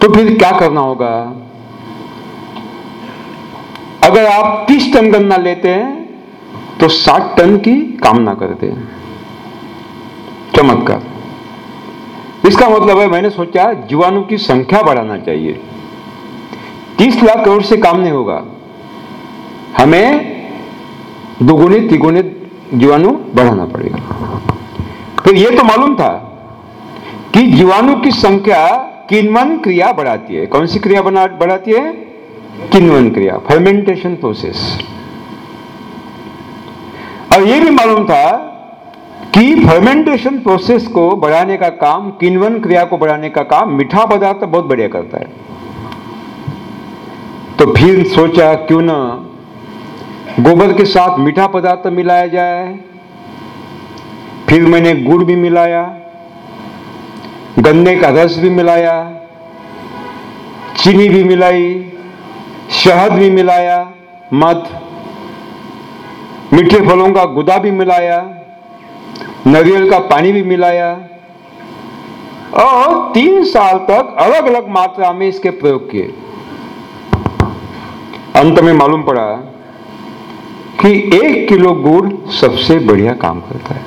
तो फिर क्या करना होगा? अगर आप 30 टन गन्ना लेते हैं तो 60 टन की कामना करते हैं। चमत्कार। इसका मतलब है, मैंने सोचा, जीवाणु की संख्या बढ़ाना चाहिए। 30 लाख करोड़ से काम नहीं होगा। हमें दुगुने, तिगुने जीवाणु बढ़ाना पड़ेगा। फिर यह तो मालूम था कि जीवाणु की संख्या किन्वन क्रिया बढ़ाती है। कौन सी क्रिया बना, बढ़ाती है? किन्वन क्रिया फर्मेंटेशन प्रोसेस और यह भी मालूम था कि फर्मेंटेशन प्रोसेस को बढ़ाने का काम किन्वन क्रिया को बढ़ाने का काम मीठा पदार्थ बहुत बढ़िया करता है। तो फिर सोचा, क्यों ना गोबर के साथ मीठा पदार्थ मिलाया जाए। फिर मैंने गुड़ भी मिलाया, गन्ने का रस भी मिलाया, चीनी भी मिलाई, शहद भी मिलाया, मध, मीठे फलों का गुदा भी मिलाया, नारियल का पानी भी मिलाया। और तीन साल तक अलग अलग मात्रा में इसके प्रयोग किए। अंत में मालूम पड़ा कि एक किलो गुड़ सबसे बढ़िया काम करता है।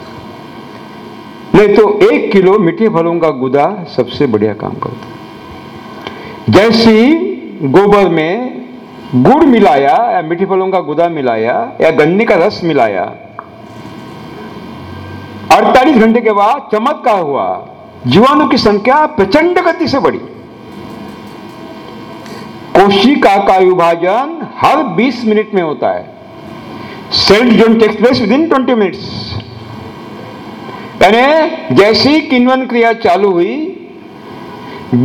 नहीं तो एक किलो मीठे फलों का गुदा सबसे बढ़िया काम करता है। जैसी गोबर में गुड़ मिलाया या मीठे फलों का गुदा मिलाया या गन्ने का रस मिलाया 48 घंटे के बाद चमत्कार हुआ। जीवाणु की संख्या प्रचंड गति से बढ़ी। कोशिका का विभाजन हर 20 मिनट में होता है। Cell division takes place within 20 minutes. यानी जैसी किन्वन क्रिया चालू हुई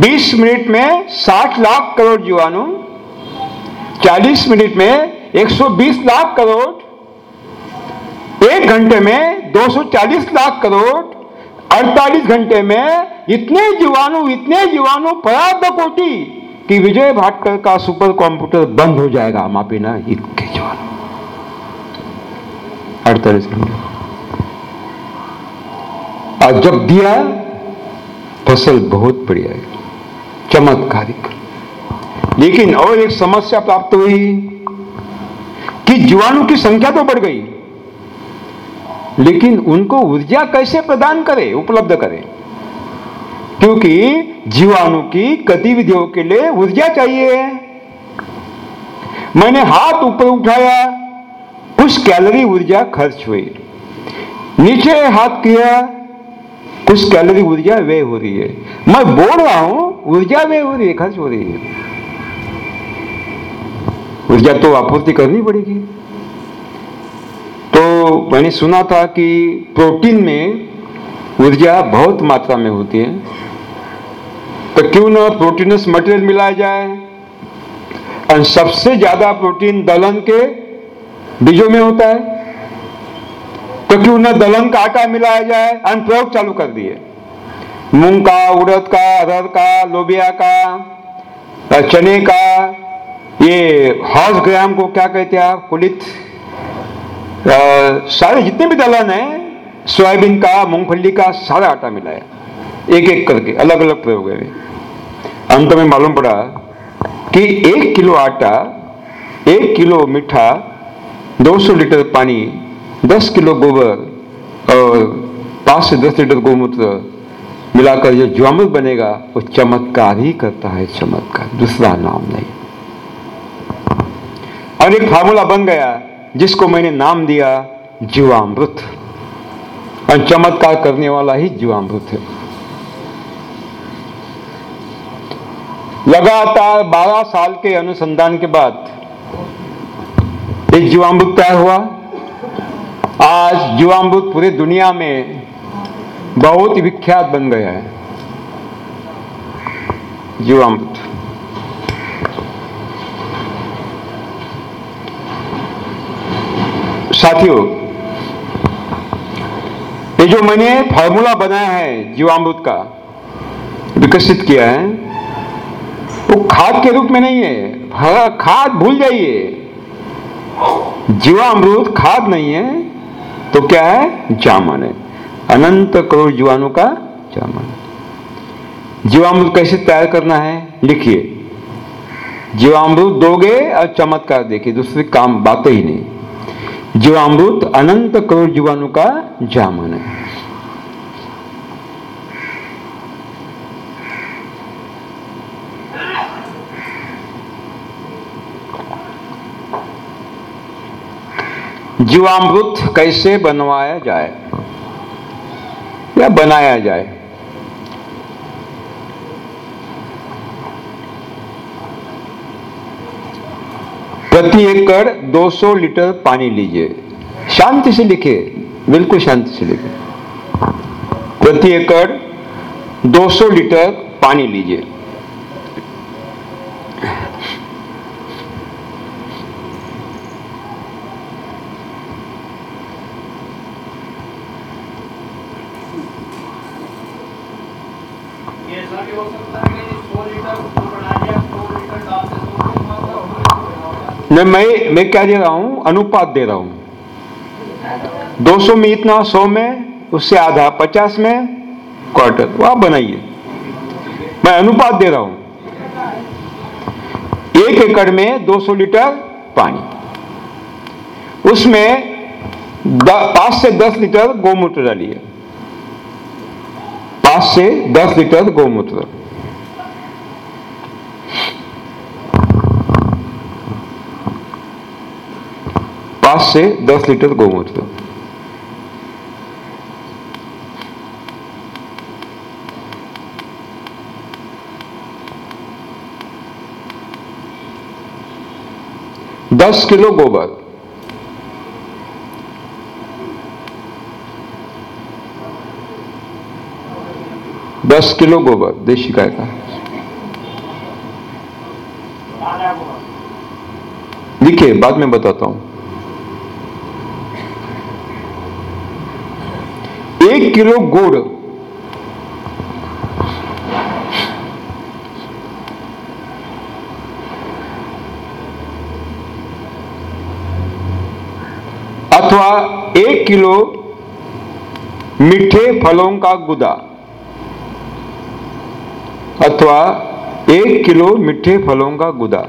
20 मिनट में 60 लाख करोड़ जीवाणु 40 मिनट में 120 लाख करोड़, एक घंटे में 240 लाख करोड़ 48 घंटे में इतने जीवाणु इतने जीवाणु पराध कोटि कि विजय भाटकर का सुपर कंप्यूटर बंद हो जाएगा। मापी ना इतने जीवाणु। अड़तालीस घंटे और जब दिया, फ़सल बहुत बढ़िया है चमत्कारिक लेकिन और एक समस्या प्राप्त हुई कि जीवाणु की संख्या तो बढ़ गई, लेकिन उनको ऊर्जा कैसे प्रदान करें, उपलब्ध करें? क्योंकि जीवाणु की गतिविधियों के लिए ऊर्जा चाहिए। मैंने हाथ ऊपर उठाया कुछ कैलोरी ऊर्जा खर्च हुई। नीचे हाथ किया कुछ कैलोरी ऊर्जा वे हो रही है। मैं बोल रहा हूँ, ऊर्जा वे हो रही है, खर्च हो रही है। ऊर्जा तो आपूर्ति करनी पड़ेगी। तो मैंने सुना था कि प्रोटीन में ऊर्जा बहुत मात्रा में होती है। तो क्यों ना प्रोटीनस मटेरियल मिलाया जाए? और सबसे ज़्यादा प्रोटीन दलहन के बीजों में होता है। क्योंकि तो उन्हें दलहन का आटा मिलाया जाए अनुप्रयोग चालू कर दिए। मूंग का, उड़द का, अरहर का, लोबिया का, चने का, ये हॉर्स ग्राम को क्या कहते हैं आप, कुलित सारे जितने भी दलहन है, सोयाबीन का, मूंगफली का, सारा आटा मिलाया। एक एक करके अलग अलग प्रयोग है। अंत में मालूम पड़ा कि एक किलो आटा, एक किलो मीठा 200 लीटर पानी 10 किलो गोबर और 5 से 10 लीटर गोमूत्र मिलाकर जो ज्वामृत बनेगा, वो चमत्कार ही करता है, चमत्कार, दूसरा नाम नहीं। और एक फार्मूला बन गया, जिसको मैंने नाम दिया जीवामृत। और चमत्कार करने वाला ही जीवामृत है। लगातार 12 साल के अनुसंधान के बाद एक जीवामृत तैयार हुआ। आज जीवामृत पूरी दुनिया में बहुत विख्यात बन गया है। जीवामृत। साथियों, ये जो मैंने फॉर्मूला बनाया है जीवामृत का, विकसित किया है, वो खाद के रूप में नहीं है। खाद भूल जाइए। जीवामृत खाद नहीं है तो क्या है? जामन है। अनंत करोड़ जीवाणु का जामन जीवामृत कैसे तैयार करना है? लिखिए। जीवामृत दोगे और चमत्कार देखिए, दूसरे काम बातें ही नहीं। जीवामृत अनंत करोड़ जीवाणु का जामन है। जीवामृत कैसे बनवाया जाए? या बनाया जाए? प्रति एकड़ 200 लीटर पानी लीजिए। शांति से लिखे बिल्कुल शांति से लिखे प्रति एकड़ 200 लीटर पानी लीजिए। नहीं मैं मैं क्या दे रहा हूँ? अनुपात दे रहा हूँ। 200 में इतना 100 में, उससे आधा 50 में क्वार्टर वो आप बनाइए। मैं अनुपात दे रहा हूँ। एक एकड़ में 200 लीटर पानी। उसमें पाँच से दस लीटर गोमूत्र डालिए। पाँच से दस लीटर गोमूत्र। पाँच से दस लीटर गोमूत्र। दस किलो गोबर। दस किलो गोबर, देशी गाय का। लिखिए, बाद में बताता हूँ। एक किलो गुड़। अथवा एक किलो मीठे फलों का गुदा। अथवा एक किलो मीठे फलों का गुदा।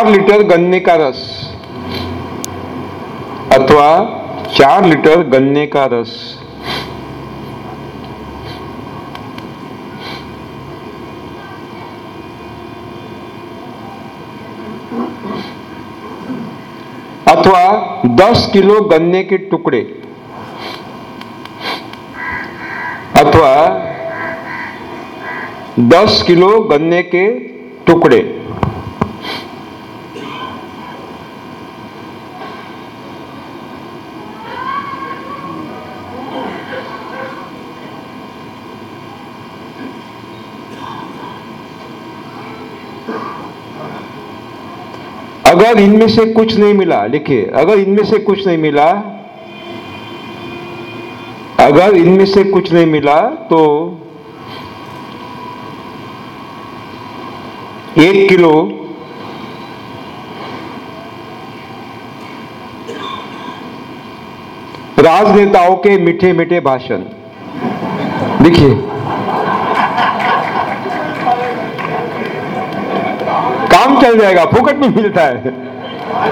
चार लीटर गन्ने का रस अथवा चार लीटर गन्ने का रस। अथवा 10 किलो गन्ने के टुकड़े। अथवा 10 किलो गन्ने के टुकड़े। अगर इनमें से कुछ नहीं मिला लिखिए अगर इनमें से कुछ नहीं मिला, अगर इनमें से कुछ नहीं मिला तो एक किलो राजनेताओं के मीठे मीठे भाषण। देखिए। काम चल जाएगा, फोकट में मिलता है।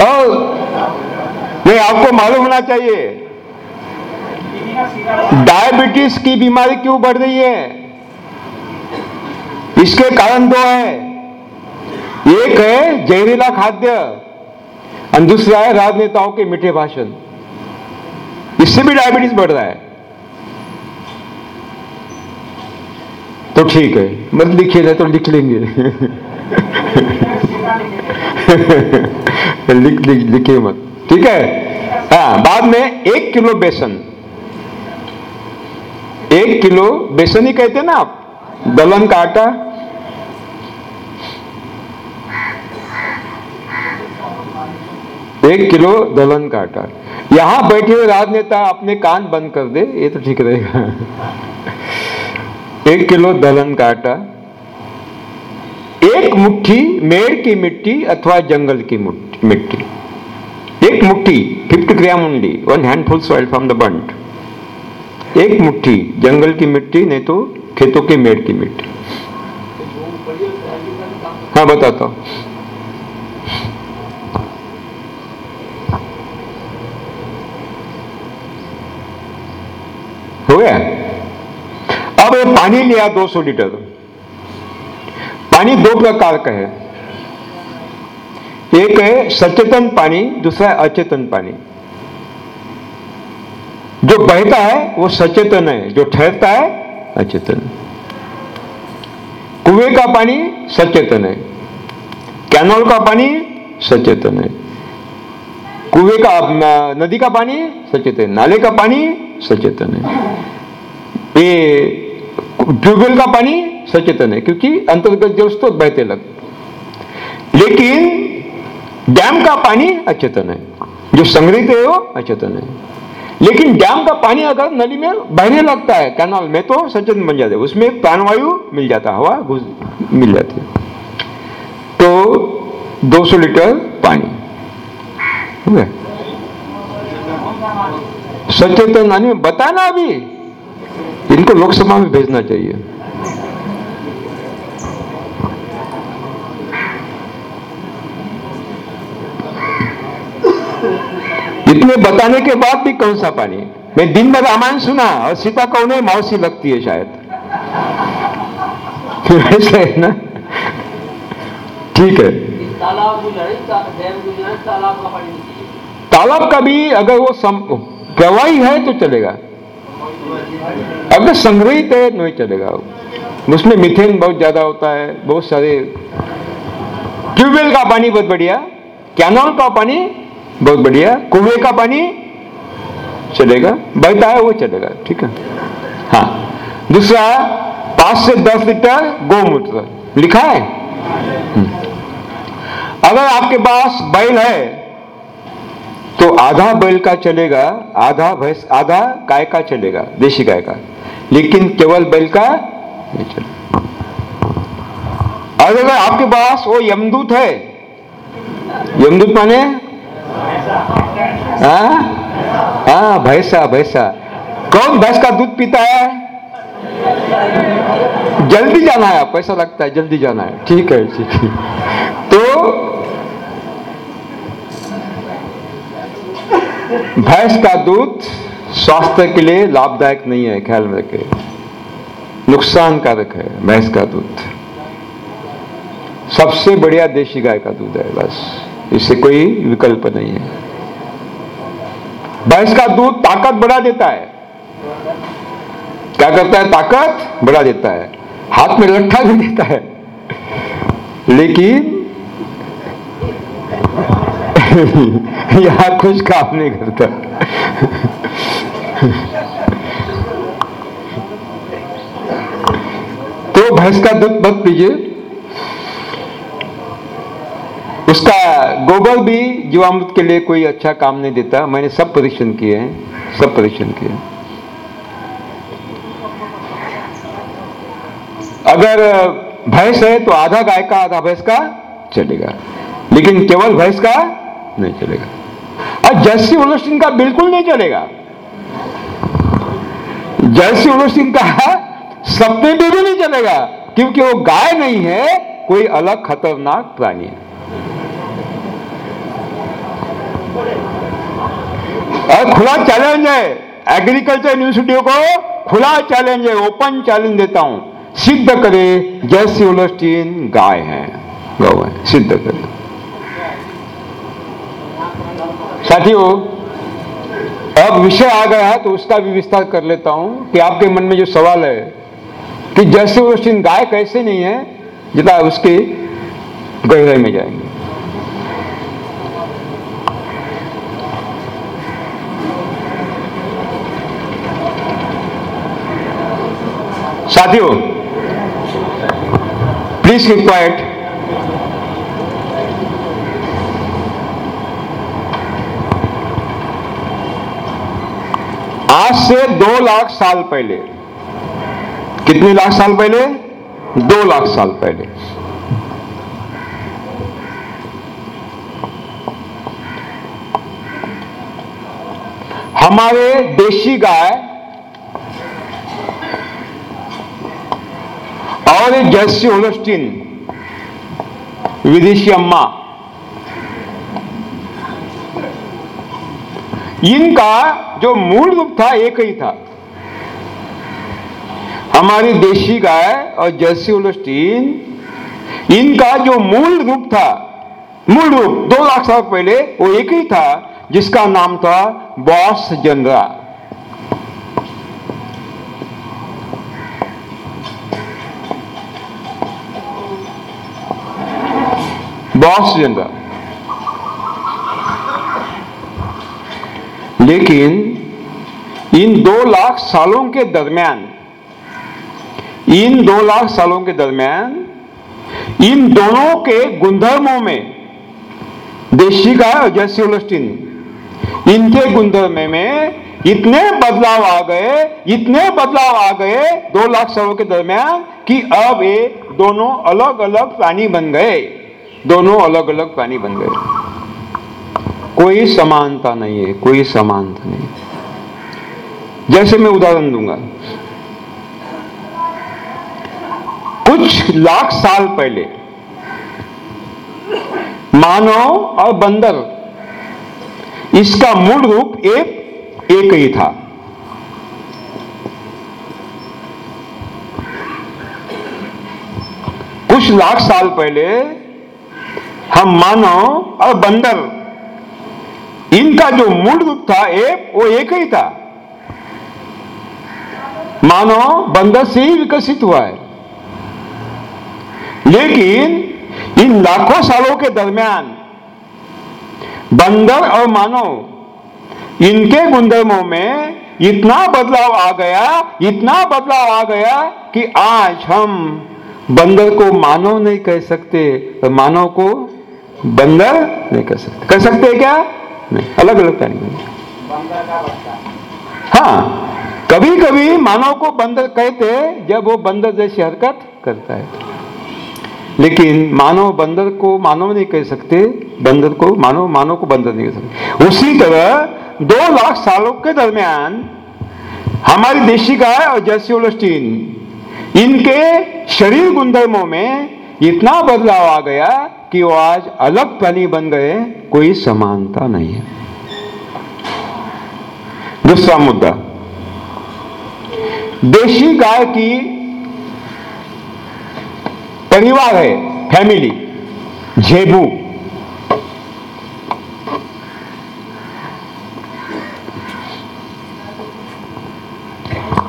और नहीं, आपको मालूम होना चाहिए। डायबिटीज़ की बीमारी क्यों बढ़ रही है? इसके कारण दो है। एक है जहरीला खाद्य, और दूसरा है राजनेताओं के मीठे भाषण। इससे भी डायबिटीज़ बढ़ रहा है। तो ठीक है मत लिखिए ना तो लिख लेंगे। लिख लिख, लिखिए मत। ठीक है? हाँ बाद में एक किलो बेसन। एक किलो बेसन ही कहते हैं ना आप, दलहन का आटा। एक किलो दलहन का आटा। यहाँ बैठे हुए राजनेता अपने कान बंद कर दे, ये तो ठीक रहेगा। एक किलो दलहन का आटा, एक मुट्ठी मेड़ की मिट्टी अथवा जंगल की मिट्टी। एक मुट्ठी fifty gram only one handful soil from the bund एक मुट्ठी, जंगल की मिट्टी, नहीं तो खेतों के मेड़ की मिट्टी। हाँ बताता हूँ। हो। गया अब ये पानी लिया 200 लीटर। पानी दो प्रकार का है। एक है सचेतन पानी, दूसरा है अचेतन पानी। जो बहता है, वो सचेतन है। जो ठहरता है, अचेतन। कुएँ का पानी सचेतन है। कैनल का पानी सचेतन है। कुएँ का नदी का पानी सचेतन नाले का पानी सचेतन है। ये ट्यूबवेल का पानी सचेतन है, क्योंकि अंतर्गत जल स्रोत बहते लग। लेकिन डैम का पानी अचेतन है। जो संग्रहित है वो अचेतन है। लेकिन डैम का पानी अगर नली में बहने लगता है, कैनाल में तो सचेतन बन जाता है। उसमें प्राणवायु मिल जाता है, हवा घुस मिल जाती है। तो 200 लीटर पानी। हो गया? सचेतन आदमी बता ना अभी इनको लोकसभा में भेजना चाहिए। इतने बताने के बाद भी कौन सा पानी? मैं दिन भर रामायण सुना और सीता कौन है मौसी लगती है शायद। ऐसा है ना? ठीक है। ता- तालाब का भी अगर वो सम, प्रवाही है तो चलेगा। अगर संग्रहित है, नहीं चलेगा। उसमें मिथेन बहुत ज़्यादा होता है, बहुत सारे ट्यूबवेल का पानी बहुत बढ़िया, कैनल का पानी बहुत बढ़िया, कुएँ का पानी चलेगा, बहता है वो चलेगा, ठीक है। हाँ। दूसरा, पाँच से दस लीटर गौमूत्र, लिखा है? हम्म। अगर आपके पास बैल है तो आधा बैल का चलेगा, आधा भैंस, आधा गाय का चलेगा देशी गाय का। लेकिन केवल बैल का नहीं चलेगा। और अगर आपके पास वो यमदूत है, यमदूत माने? भैंसा भैंसा। कौन भैंस का दूध पीता है? जल्दी जाना है ऐसा लगता है, जल्दी जाना है। ठीक है ठीक है तो भैंस का दूध स्वास्थ्य के लिए लाभदायक नहीं है, ख्याल में रखे नुकसानकारक है भैंस का दूध। सबसे बढ़िया देशी गाय का दूध है, बस। इससे कोई विकल्प नहीं है। भैंस का दूध ताकत बढ़ा देता है। क्या करता है? ताकत बढ़ा देता है। हाथ में लट्ठा भी देता है। लेकिन यहाँ कुछ काम नहीं करता। तो भैंस का दूध मत पीजिए। उसका गोबर भी जीवामृत के लिए कोई अच्छा काम नहीं देता। मैंने सब परीक्षण किए हैं, सब परीक्षण किए अगर भैंस है तो आधा गाय का, आधा भैंस का चलेगा। लेकिन केवल भैंस का नहीं चलेगा। और जर्सी होलोस्टीन का बिल्कुल नहीं चलेगा। जर्सी होलोस्टीन का सपने में भी नहीं चलेगा, क्योंकि वो गाय नहीं है, कोई अलग खतरनाक प्राणी है। और खुला चैलेंज है। एग्रीकल्चर यूनिवर्सिटियों को खुला चैलेंज है ओपन चैलेंज देता हूँ। सिद्ध करे जैसी ओलस्टीन गाय है है, सिद्ध करे। साथियों, अब विषय आ गया है तो उसका भी विस्तार कर लेता हूँ कि आपके मन में जो सवाल है कि जैसे ओलस्टीन गाय कैसे नहीं है जितना उसके गहराई में जाएँगे। साथियों प्लीज़ कीप क्वाइट आज से दो लाख साल पहले। कितने लाख साल पहले? दो लाख साल पहले। हमारे देशी गाय और जर्सी होलोस्टीन विदेशी अम्मा। इनका जो मूल रूप था, एक ही था। हमारी देशी गाय और जर्सी उलस्टीन इनका जो मूल रूप था, मूल रूप, दो लाख साल पहले वो एक ही था, जिसका नाम था बॉस जनरा। Boss genre. लेकिन इन दो लाख सालों के दरमियान, इन दो लाख सालों के दरमियान, इन दोनों के गुणधर्मों में, देशी का और जैसी इनके गुणधर्म में इतने बदलाव आ गए, इतने बदलाव आ गए दो लाख सालों के दरमियान कि अब ये दोनों अलग अलग प्राणी बन गए। दोनों अलग अलग प्राणी बन गए। कोई समानता नहीं है, कोई समानता नहीं जैसे मैं उदाहरण दूँगा। कुछ लाख साल पहले, मानव और बंदर, इसका मूल रूप एक एक ही था। कुछ लाख साल पहले, हम मानव और बंदर इनका जो मूल रूप था एक, वो एक ही था। मानव बंदर से ही विकसित हुआ है। लेकिन इन लाखों सालों के दरमियान बंदर और मानव, इनके गुणधर्मों में इतना बदलाव आ गया, इतना बदलाव आ गया कि आज हम बंदर को मानव नहीं कह सकते, मानव को बंदर नहीं कह सकते। कह सकते क्या? नहीं अलग अलग प्राणी हाँ कभी कभी मानव को बंदर कहते जब वो बंदर जैसी हरकत करता है। लेकिन मानव बंदर को, मानव नहीं कह सकते बंदर को, मानव मानव को बंदर नहीं कह सकते। उसी तरह दो लाख सालों के दरमियान हमारी देशी गाय और होल्स्टीन इनके शरीर गुणधर्मों में इतना बदलाव आ गया कि वो आज अलग प्राणी बन गए, कोई समानता नहीं है। दूसरा मुद्दा, देशी गाय की परिवार है, फैमिली झेबू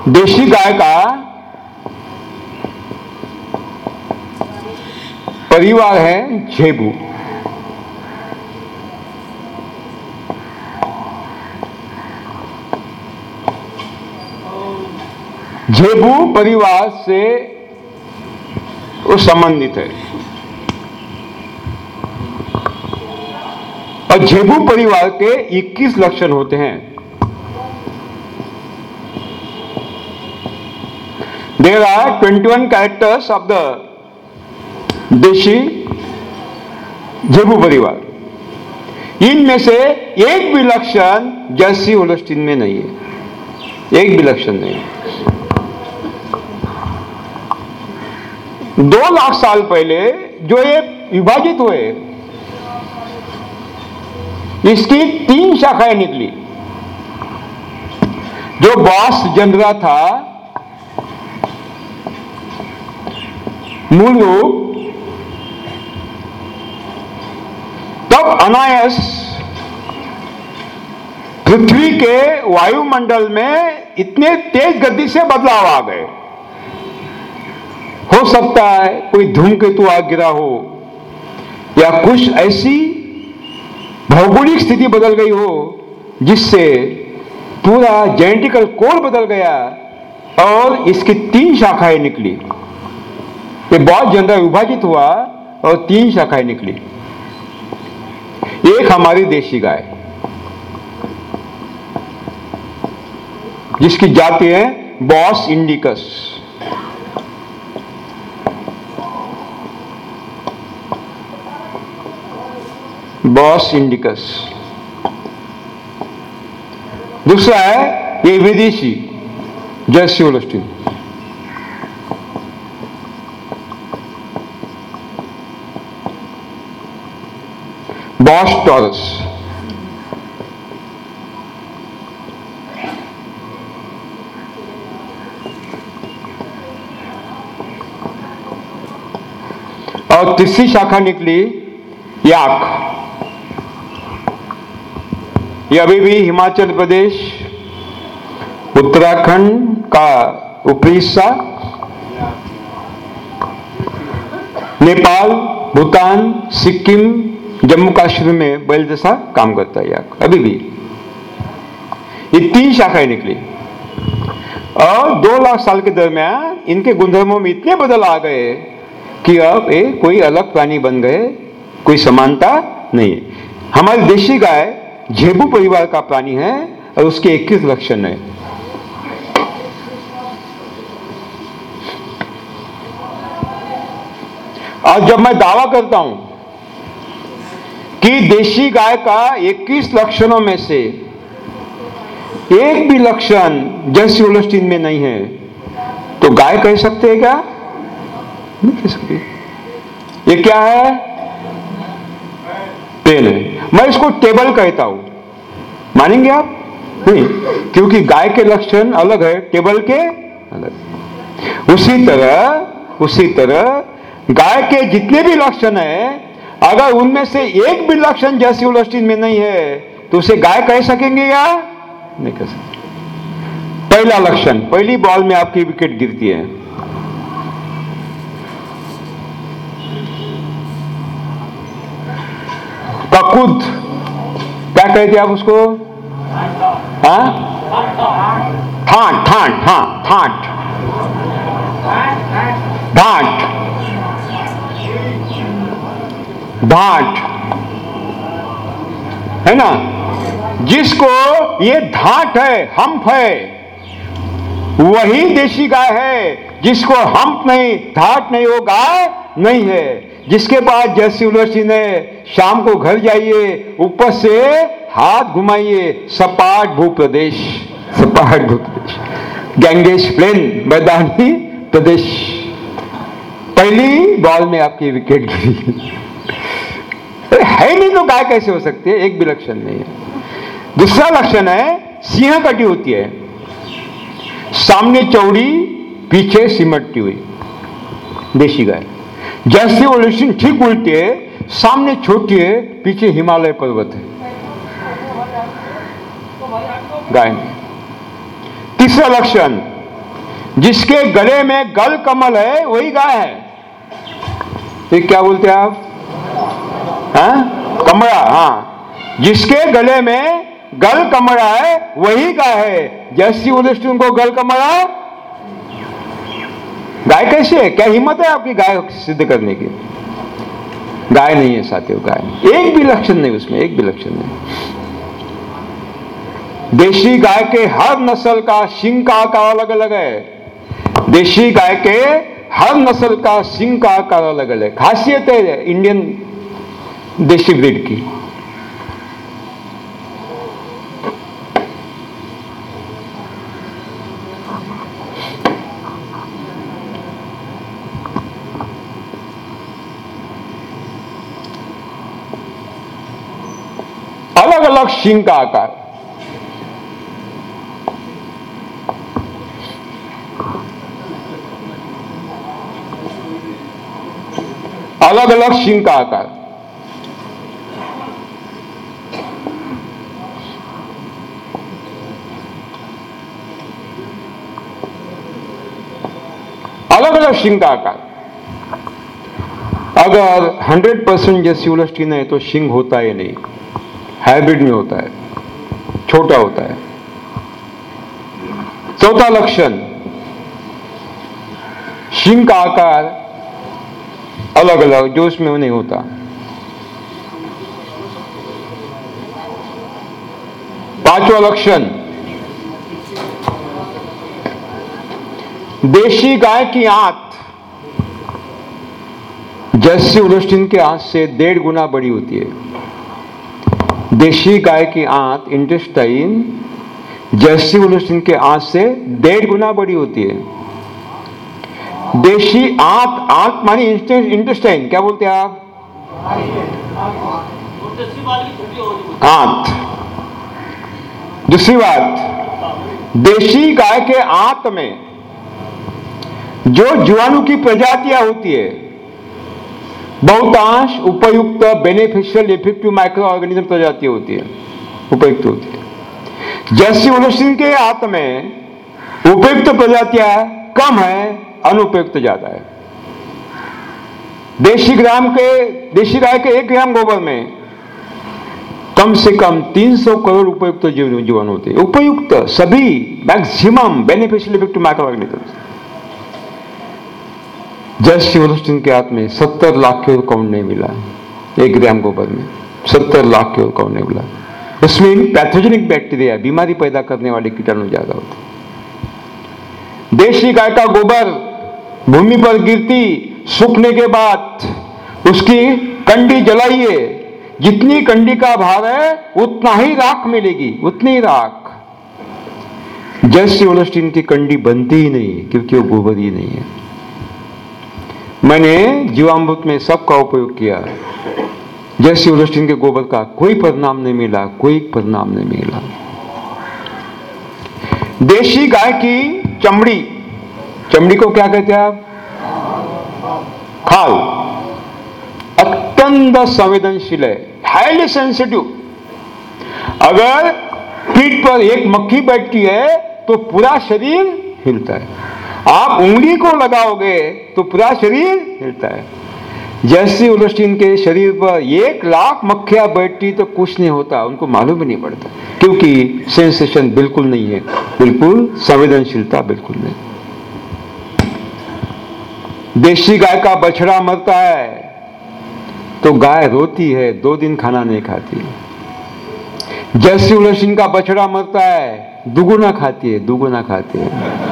देशी गाय का परिवार है झेबू झेबू परिवार से वो संबंधित है। और झेबू परिवार के 21 लक्षण होते हैं। There are 21 characters of the desi zebu परिवार इनमें से एक भी लक्षण जर्सी होलस्टीन में नहीं है। एक भी लक्षण नहीं है। दो लाख साल पहले जो ये विभाजित हुए, इसकी तीन शाखाएँ निकली। जो बॉस जनरा था मूल रूप तब अनायस पृथ्वी के वायुमंडल में इतने तेज गति से बदलाव आ गए। हो सकता है कोई धूमकेतु आ गिरा हो, या कुछ ऐसी भौगोलिक स्थिति बदल गई हो, जिससे पूरा जेनेटिकल कोड बदल गया और इसकी तीन शाखाएँ निकली। ये बहुत जनता विभाजित हुआ और तीन शाखाएँ निकली। एक हमारी देशी गाय, जिसकी जाति है बॉस इंडिकस। Bos indicus. दूसरा है ये विदेशी जर्सी होलस्टीन बॉस टॉरस और तीसरी शाखा निकली, याक। ये अभी भी हिमाचल प्रदेश, उत्तराखंड का ऊपरी हिस्सा, नेपाल, भूटान, सिक्किम जम्मू कश्मीर में बैल जैसा काम करता है याक, अभी भी। ये तीन शाखाएँ निकली। और दो लाख साल के दरमियान इनके गुणधर्मों में इतने बदल आ गए कि अब ये कोई अलग प्राणी बन गए, कोई समानता नहीं है। हमारी देशी गाय झेबू परिवार का प्राणी है और उसके 21 लक्षण है। और जब मैं दावा करता हूँ कि देशी गाय का 21 लक्षणों में से एक भी लक्षण जर्सी में नहीं है। तो गाय कह सकते हैं क्या? नहीं कह सकते। ये क्या है? पेन है। मैं इसको टेबल कहता हूँ। मानेंगे आप? नहीं, क्योंकि गाय के लक्षण अलग है, टेबल के अलग। उसी तरह उसी तरह गाय के जितने भी लक्षण है अगर उनमें से एक भी लक्षण जैसी उलस्टीन में नहीं है तो उसे गाय कह सकेंगे या नहीं कह सकते पहला लक्षण, पहली बॉल में आपकी विकेट गिरती है। ककुद, क्या कहते आप उसको? हाँ? ठाट ठाट हाँ ठाट ढाट ढाट है ना? जिसको ये ढाट है हम्प है, वही देशी गाय है, जिसको हम्प नहीं ढाट नहीं वो गाय नहीं है। जिसके बाद जैसी उलसी ने शाम को घर जाइए, ऊपर से हाथ घुमाइए, सपाट भू प्रदेश, सपाट भूप्रदेश गैंगेश प्लेन, मैदानी प्रदेश। पहली बॉल में आपकी विकेट गिरी। है नहीं तो गाय कैसे हो सकती है? एक भी लक्षण नहीं है। दूसरा लक्षण है, सिंह कटी होती है। सामने चौड़ी, पीछे सिमटती हुई, देशी गाय। जैसे वो लक्षण ठीक उल्टी है, सामने छोटी है, पीछे हिमालय पर्वत है। गाय तीसरा लक्षण, जिसके गले में गल कमल है, वही गाय है। ये क्या बोलते हैं आप? हाँ? कमरा हाँ। जिसके गले में गल कमरा है, वही गाय है। जैसी उदृष्टि को गल कमरा। गाय कैसे है? क्या हिम्मत है आपकी गाय सिद्ध करने की? गाय नहीं है साथियों, गाय एक भी लक्षण नहीं उसमें, एक भी लक्षण नहीं। देशी गाय के हर नस्ल का सिंह का आकार अलग अलग है। देशी गाय के हर नस्ल का सिंह का आकार अलग अलग है। खासियत है, इंडियन देशी ब्रीड की। अलग अलग सिंह का आकार। अलग अलग सिंह का आकार। आकार। अगर 100 परसेंट जैसी उलस्टीन है तो शिंग होता ही नहीं। हाइब्रिड में होता है। छोटा होता है। चौथा लक्षण। शिंग का आकार अलग अलग जो उसमें नहीं होता। पांचवा लक्षण। देशी गाय की आंत जर्सी उलस्टिन के आंत से डेढ़ गुना बड़ी होती है। देशी गाय की आंत इंटेस्टाइन जर्सी उलस्टिन के आंत से डेढ़ गुना बड़ी होती है। देशी आंत आंत मानी इंटेस्टाइन, क्या बोलते हैं आप? आंत। दूसरी बात, देशी गाय के आंत में जो जीवाणु की प्रजातियाँ होती है, बहुतांश उपयुक्त बेनिफिशियल इफ़ेक्टिव माइक्रो ऑर्गेनिज्म प्रजातियाँ होती है, उपयुक्त होती है। जैसी मनुष्य के हाथ में उपयुक्त प्रजातियाँ कम है, अनुपयुक्त ज़्यादा है। देशी ग्राम के, देशी गाय के एक ग्राम गोबर में कम से कम 300 करोड़ उपयुक्त जीव- जीवाणु होते हैं। उपयुक्त सभी maximum beneficial effective micro organism just शिवदृष्टि के हाथ में सत्तर लाख के काउंट नहीं मिला? एक ग्राम गोबर में सत्तर लाख के काउंट नहीं मिला? उसमें पैथोजेनिक बैक्टीरिया, बीमारी पैदा करने वाले कीटाणु ज़्यादा होते देशी गाय का गोबर भूमि पर गिरती, सूखने के बाद उसकी कंडी जलाइए। जितनी कंडी का भार है, उतना ही राख मिलेगी, उतनी राख। जस्ट ओलस्टीन की कंडी बनती ही नहीं, क्योंकि वो गोबर ही नहीं है। मैंने जीवामृत में सबका उपयोग किया। जैसे ओलस्टीन के गोबर का कोई परिणाम नहीं मिला, कोई परिणाम नहीं मिला। देशी गाय की चमड़ी चमड़ी को क्या कहते हैं आप? खाल। अत्यंत संवेदनशील है हाईली सेंसिटिव अगर पीठ पर एक मक्खी बैठती है तो पूरा शरीर हिलता है। आप उंगली को लगाओगे तो पूरा शरीर हिलता है। जैसे उलस्टीन के शरीर पर एक लाख मक्खियाँ बैठती तो कुछ नहीं होता, उनको मालूम ही नहीं पड़ता, क्योंकि सेंसेशन बिल्कुल नहीं है, बिल्कुल संवेदनशीलता बिल्कुल नहीं। देशी गाय का बछड़ा मरता है तो गाय रोती है, दो दिन खाना नहीं खाती जर्सी उलसिन का बछड़ा मरता है, दुगुना खाती है, दुगुना खाती है।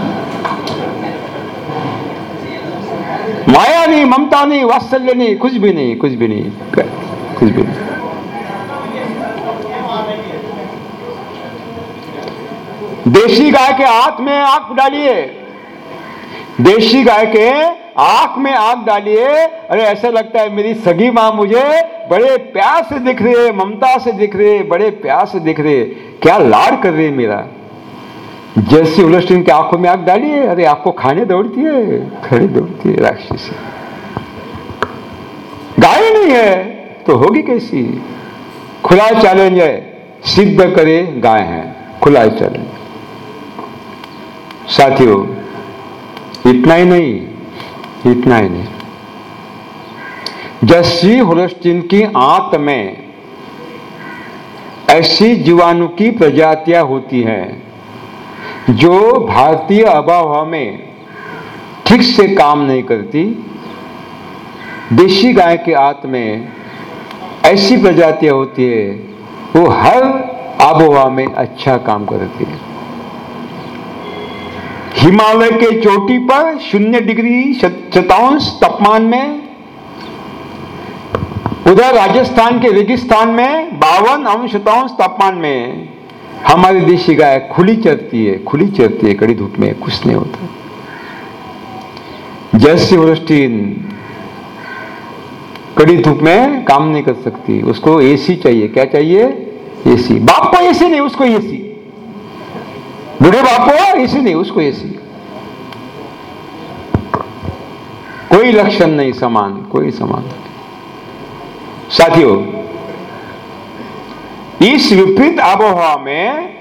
माया नहीं ममता नहीं वात्सल्य नहीं कुछ भी नहीं कुछ भी नहीं कुछ भी नहीं देशी गाय के हाथ में आग डालिए। देशी गाय के आँख में आग डालिए। अरे, ऐसा लगता है मेरी सगी माँ मुझे बड़े प्यार से दिख रही है, ममता से दिख रही है, बड़े प्यार से दिख रही है। क्या लाड़ कर रही है मेरा? जैसी उलस्टिन की आँखों में आग डालिए अरे आपको खाने दौड़ती है, खड़े दौड़ती है राक्षसी। गाय नहीं है तो होगी कैसी? खुला चैलेंज है, सिद्ध करे गाय है, खुला चैलेंज। साथियों, इतना ही नहीं, इतना ही नहीं। जैसी होलस्टीन की आंत में, ऐसी जीवाणु की प्रजातियाँ होती हैं जो भारतीय आबोहवा में ठीक से काम नहीं करती, देशी गाय के आंत में ऐसी प्रजातियाँ होती है, वो हर आबोहवा में अच्छा काम करती है। हिमालय के चोटी पर शून्य डिग्री शतांश तापमान में, उधर राजस्थान के रेगिस्तान में बावन अंश शतांश तापमान में हमारी देशी गाय खुली चरती है, खुली चरती है, कड़ी धूप में कुछ नहीं होता। जैसे होलस्टीन कड़ी धूप में काम नहीं कर सकती, उसको एसी चाहिए। क्या चाहिए? एसी बाप को एसी नहीं, उसको एसी बूढ़े बाप को एसी नहीं, उसको एसी कोई लक्षण नहीं समान, कोई समान। साथियों इस विपरीत आबोहवा में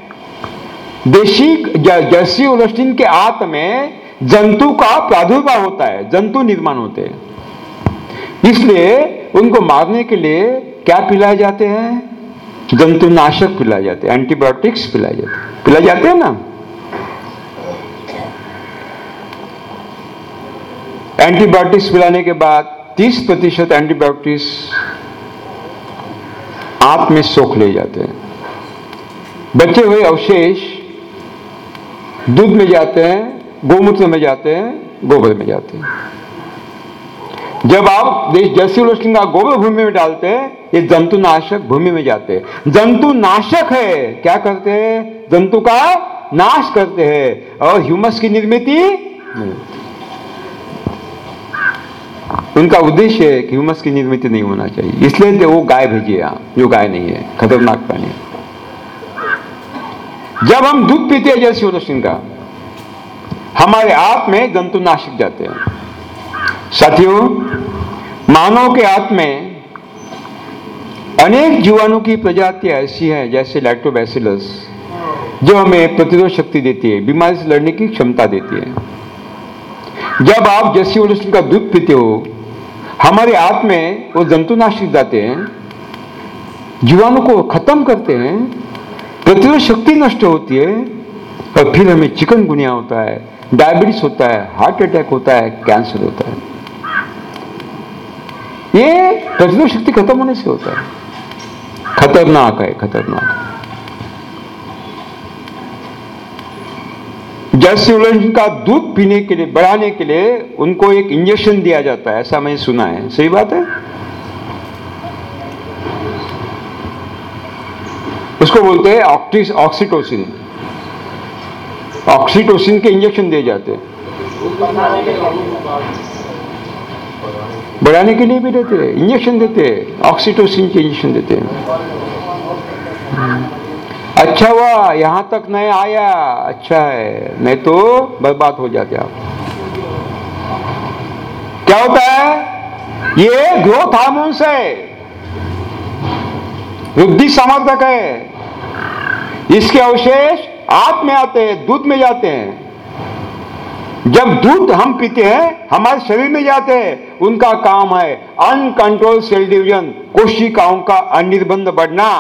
देशी जर्सी ओलस्टीन के आत में जंतु का प्रादुर्भाव होता है, जंतु निर्माण होते हैं। इसलिए उनको मारने के लिए क्या पिलाए जाते हैं? जंतुनाशक पिलाए जाते हैं एंटीबायोटिक्स पिलाए जाते हैं। पिलाए जाते हैं ना? एंटीबायोटिक्स पिलाने के बाद 30 प्रतिशत एंटीबायोटिक्स आप में सोख ले जाते हैं। बचे हुए अवशेष दूध में जाते हैं, गोमूत्र में जाते हैं, गोबर में जाते हैं। जब आप देश जैसी लोस्टिंग का गोबर भूमि में डालते हैं, ये जंतुनाशक भूमि में जाते हैं। जंतुनाशक है, क्या करते हैं? जंतु का नाश करते हैं और ह्यूमस की निर्मित उनका उद्देश्य है कि ह्यूमस की निर्मित नहीं होना चाहिए। इसलिए वो गाय भेजिए आप जो गाय नहीं है, खतरनाक प्राणी जब हम दूध पीते हैं जैसे रोशनी का हमारे आप में जंतुनाशक जाते हैं। साथियों, मानव के आत्म में अनेक जीवाणु की प्रजातियाँ ऐसी हैं जैसे लैक्टोबैसिलस जो हमें प्रतिरोध शक्ति देती है, बीमारी से लड़ने की क्षमता देती है। जब आप जैसी ओलिस्टिन का दूध पीते हो, हमारे आत्म में वो जंतुनाशक जाते हैं, जीवाणु को खत्म करते हैं प्रतिरोध शक्ति नष्ट होती है, और फिर हमें चिकन गुनिया होता है डायबिटीज़ होता है हार्ट अटैक होता है कैंसर होता है। ये प्रतिरोध शक्ति खत्म होने से होता है। खतरनाक है, खतरनाक। जैसे उलझन का दूध पीने के लिए, बढ़ाने के लिए उनको एक इंजेक्शन दिया जाता है, ऐसा मैंने सुना है। सही बात है? उसको बोलते हैं ऑक्टिस ऑक्सीटोसिन। ऑक्सीटोसिन के इंजेक्शन दिए जाते हैं। बढ़ाने के लिए भी देते हैं इंजेक्शन देते हैं, ऑक्सीटोसिन के इंजेक्शन देते हैं। अच्छा हुआ, यहाँ तक नहीं आया। अच्छा है, नहीं तो बर्बाद हो जाते आप। क्या होता है? ये ग्रोथ हार्मोन्स है वृद्धि समर्थक है। इसके अवशेष आप में आते हैं, दूध में जाते हैं। जब दूध हम पीते हैं, हमारे शरीर में जाते हैं, उनका काम है अनकंट्रोल सेल डिवीज़न कोशिकाओं का अनिर्बंध बढ़ना।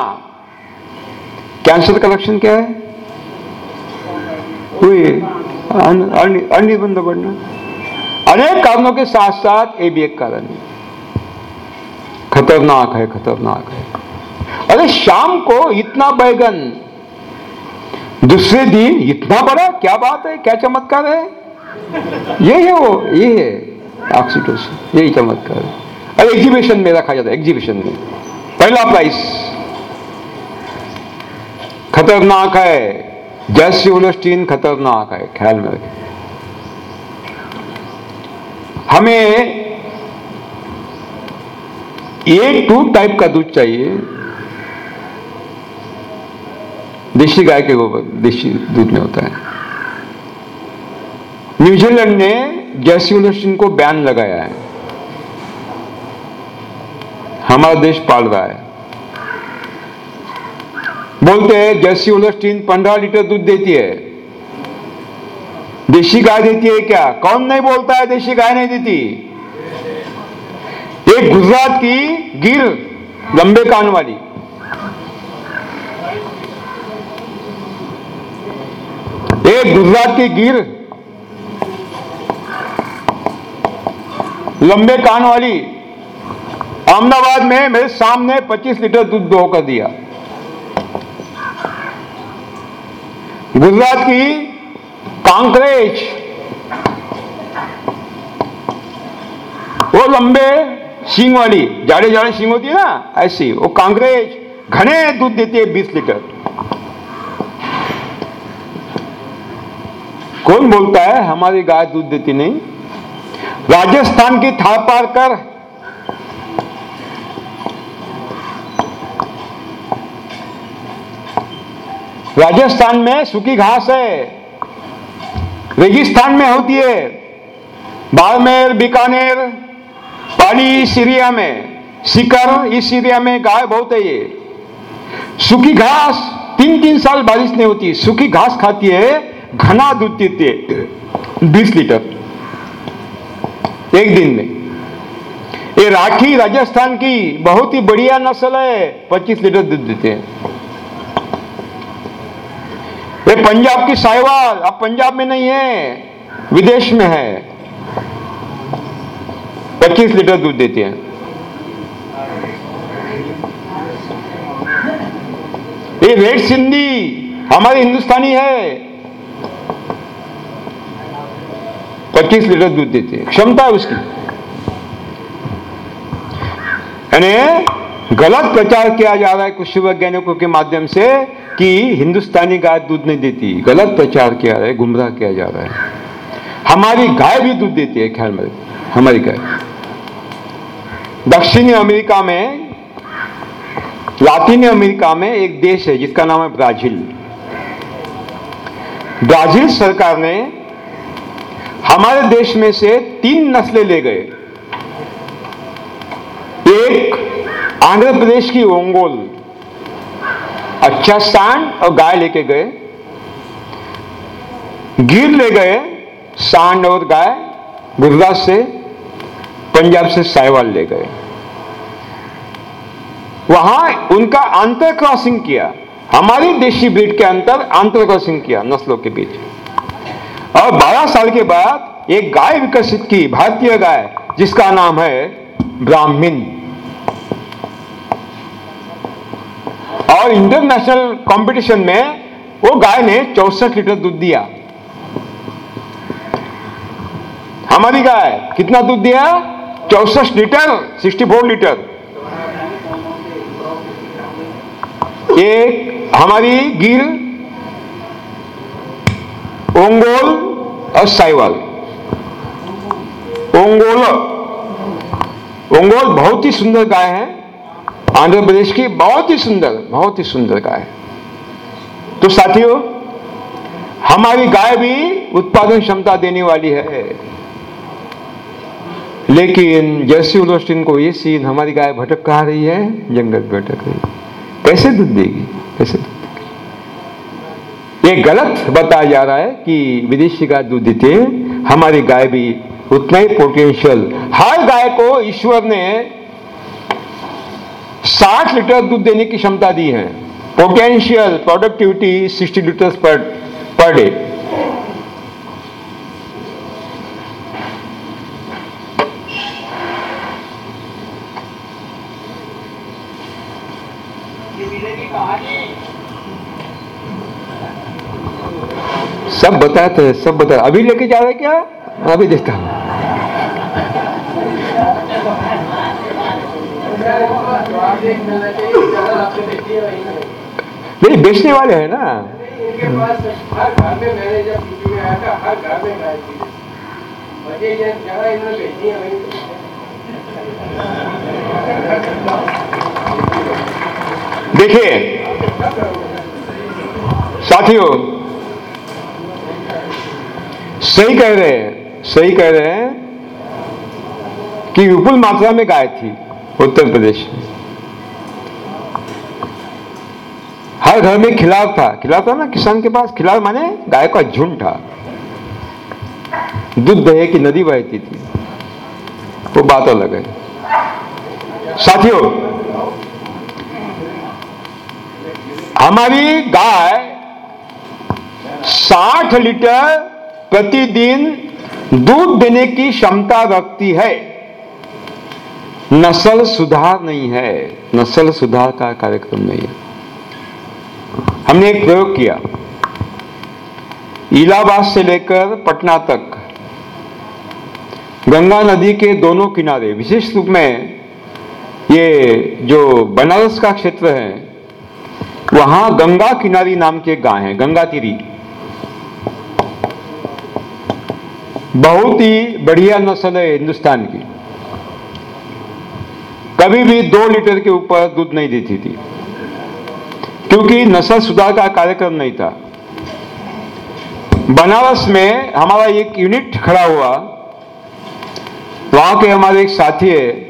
कैंसर का लक्षण क्या है? हुई अनिर्बंध बढ़ना अनेक कारणों के साथ साथ ये भी एक कारण है। खतरनाक है खतरनाक है। अरे शाम को इतना बैगन, दूसरे दिन इतना बड़ा, क्या बात है, क्या चमत्कार है? ये है वो, ये है। ऑक्सीटोसिन यही चमत्कार है। अरे एग्जीबिशन में रखा जाता है एग्जीबिशन में। पहला प्राइस खतरनाक है। जैसी ओलोस्टीन खतरनाक है, ख्याल में रखें। हमें ए टू टाइप का दूध चाहिए। देशी गाय के गोबर, देशी दूध में होता है। न्यूजीलैंड ने जैसी ओलोस्टीन को बैन लगाया है। हमारा देश पाल रहा है। बोलते हैं, जैसी ओलोस्टीन पंद्रह लीटर दूध देती है। देशी गाय देती है क्या? कौन नहीं बोलता है देशी गाय नहीं देती? एक गुजरात की गिर, लंबे कान वाली। एक गुजरात की गिर, लंबे कान वाली। अहमदाबाद में मेरे सामने 25 लीटर दूध दो कर दिया। गुजरात की कांकरेज। वो लंबे सींग वाली, जाड़े जाड़े सींग होती है ना, ऐसी, वो कांकरेज, घने दूध देती है 20 लीटर। कौन बोलता है, हमारी गाय दूध देती नहीं? राजस्थान की थार कर राजस्थान में सूखी घास है। रेगिस्तान में होती है। बाड़मेर, बीकानेर पाली सीरिया में, सिकर इस सीरिया में गाय बहुत है ये। सूखी घास तीन तीन साल बारिश नहीं होती। सूखी घास खाती है, घना दूध देती है, बीस लीटर। एक दिन में। ये राठी राजस्थान की बहुत ही बढ़िया नस्ल है, पच्चीस लीटर दूध देते हैं। पंजाब की साहिवाल अब पंजाब में नहीं है, विदेश में है। 25 लीटर दूध देती है। ये रेड सिंधी हमारी हिंदुस्तानी है। 25 लीटर दूध देती है। क्षमता है उसकी। यानी गलत प्रचार किया जा रहा है कुछ वैज्ञानिकों के माध्यम से। कि हिंदुस्तानी गाय दूध नहीं देती। गलत प्रचार किया है गुमराह किया जा रहा है। हमारी गाय भी दूध देती है ख्याल में हमारी गाय। दक्षिणी अमेरिका में, लातिनी अमेरिका में एक देश है, जिसका नाम है ब्राज़ील। ब्राज़ील सरकार ने हमारे देश में से तीन नस्लें ले गए। एक आंध्र प्रदेश की ओंगोल अच्छा सांड और गाय लेके गए। गिर ले गए सांड और गाय गुजरात से, पंजाब से साहिवाल ले गए। वहाँ उनका अंतर क्रॉसिंग किया। हमारी देशी ब्रीड के अंतर अंतर क्रॉसिंग किया नस्लों के बीच। और 12 साल के बाद एक गाय विकसित की, भारतीय गाय, जिसका नाम है ब्राह्मीण। और इंटरनेशनल कंपटीशन में वो गाय ने चौसठ लीटर दूध दिया। हमारी गाय कितना दूध दिया? चौसठ लीटर 64 लीटर। एक हमारी गिर, ओंगोल और साइवाल। ओंगोल ओंगोल बहुत ही सुंदर गाय है। आंध्र प्रदेश की बहुत ही सुंदर, बहुत ही सुंदर गाय। तो साथियों, हमारी गाय भी उत्पादन क्षमता देने वाली है। लेकिन जैसी उलोस्टिन को ये सीन हमारी गाय भटक कहा रही है, जंगल भटक रही है। कैसे दूध देगी? कैसे ये गलत बताया जा रहा है कि विदेशी गाय दूध देते हमारी गाय भी उतना ही पोटेंशियल हर गाय को ईश्वर ने 60 लीटर दूध देने की क्षमता दी है। पोटेंशियल प्रोडक्टिविटी 60 लीटर पर पर डे सब बताते हैं सब बता अभी लेके जा रहे क्या? अभी देखता हूँ। नहीं बेचने वाले हैं ना। देखिए, साथियों, सही कह रहे हैं, सही कह रहे हैं कि विपुल मात्रा में गाय थी उत्तर प्रदेश में। हर घर में खिलाव था। खिलाव था ना? किसान के पास खिलाव माने गाय का झुंड था। दूध दहे की नदी बहती थी? वो बात अलग है। साथियों, हमारी गाय 60 लीटर प्रतिदिन दूध देने की क्षमता रखती है। नस्ल सुधार नहीं है। नस्ल सुधार का कार्यक्रम नहीं है। हमने एक प्रयोग किया। इलाहाबाद से लेकर पटना तक। गंगा नदी के दोनों किनारे विशेष रूप में ये जो बनारस का क्षेत्र है, वहाँ गंगा किनारी नाम के गाँव है, गंगा तिरी। बहुत ही बढ़िया नस्ल है हिंदुस्तान की। कभी भी दो लीटर के ऊपर दूध नहीं देती थी। क्योंकि नस्ल सुधार का कार्यक्रम नहीं था। बनारस में हमारा एक यूनिट खड़ा हुआ। वहाँ के हमारे एक साथी है।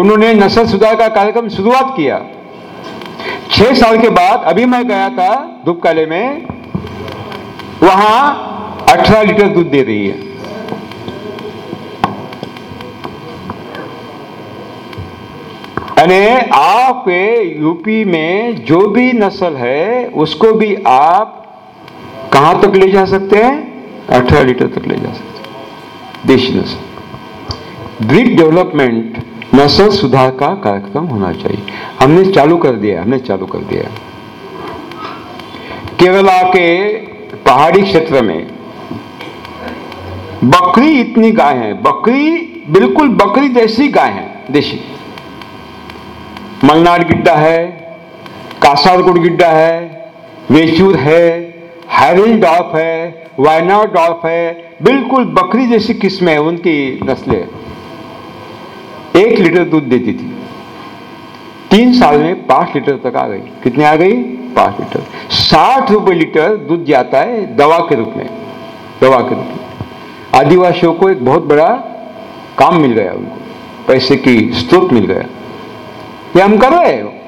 उन्होंने नस्ल सुधार का कार्यक्रम शुरुआत किया। छह साल के बाद, अभी मैं गया था धूपकाले में, वहाँ 18 लीटर दूध दे रही है। यानी आपके यूपी में जो भी नस्ल है, उसको भी आप कहाँ तक ले जा सकते हैं? 18 लीटर तक ले जा सकते हैं। देशी नस्ल। ब्रीड डेवलपमेंट नस्ल सुधार का कार्यक्रम होना चाहिए। हमने चालू कर दिया, हमने चालू कर दिया। केरला के पहाड़ी क्षेत्र में बकरी इतनी गाय है। बकरी, बिल्कुल बकरी जैसी गाय है, देशी। मलनाड गिड्डा है, कासारगुड़ गिड्डा है वेचूर है हैरिल डॉफ है, वायनाड डॉफ है, बिल्कुल बकरी जैसी किस्में है उनकी नस्लें। एक लीटर दूध देती थी। तीन साल में पाँच लीटर तक आ गई। कितने आ गई? पाँच लीटर। साठ रुपए लीटर दूध जाता है दवा के रूप में। दवा के रूप में। आदिवासियों को एक बहुत बड़ा काम मिल गया उनको। पैसे की स्रोत मिल गया। ये हम कर रहे हैं।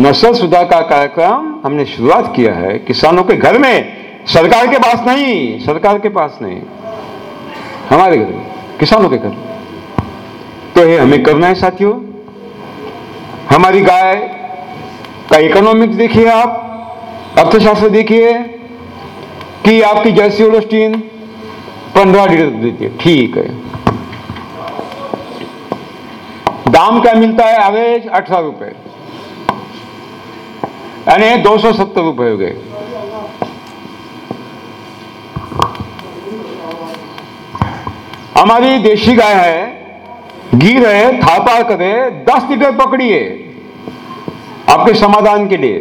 नस्ल सुधार का कार्यक्रम हमने शुरुआत किया है किसानों के घर में। सरकार के पास नहीं, सरकार के पास नहीं। हमारे घर में, किसानों के घर तो ये हमें करना है साथियों। हमारी गाय का इकोनॉमिक्स देखिए आप, अर्थशास्त्र देखिए कि आपकी जर्सी होलोस्टीन पंद्रह लीटर देती है। ठीक है। दाम क्या मिलता है? एवरेज अठारह रुपए। यानी दो सौ सत्तर रुपए हो गए। हमारी देशी गाय है गिर है, थापा करे, दस लीटर पकड़िए आपके समाधान के लिए।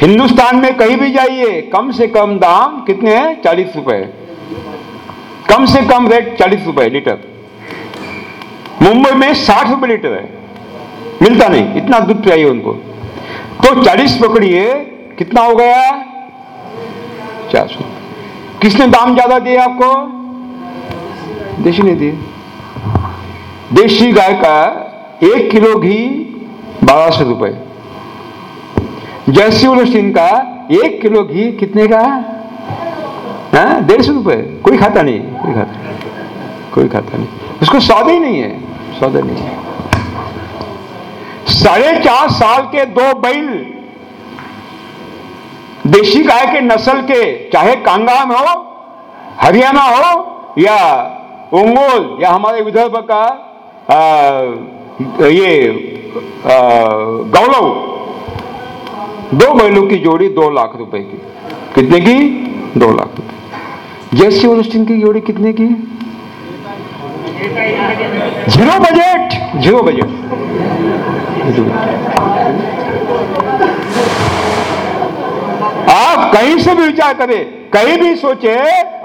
हिंदुस्तान में कहीं भी जाइए, कम से कम दाम कितने हैं? चालीस रुपए। कम से कम रेट चालीस रुपए लीटर। मुंबई में साठ रुपए लीटर है। मिलता नहीं, इतना दूध चाहिए उनको। तो चालीस पकड़िए, कितना हो गया? चार सौ। किसने दाम ज़्यादा दिए आपको? देशी ने दिए। देशी गाय का एक किलो घी बारह सौ रुपए जर्सी ओलस्टीन का एक किलो घी कितने का? हाँ डेढ़ सौ रुपए कोई खाता नहीं, कोई खाता नहीं कोई खाता नहीं। उसको स्वाद ही नहीं है। है। साढ़े चार साल के दो बैल देशी गाय के नस्ल के चाहे कांगाम हो हरियाणा हो या ओंगोल या हमारे विदर्भ का आ, ये गौलव दो बैलों की जोड़ी दो लाख रुपए की। कितने की? दो लाख रुपए। जैसी ओलस्टीन की जोड़ी कितने की? Zero budget. Zero budget. आप कहीं से भी विचार करें, कहीं भी सोचे,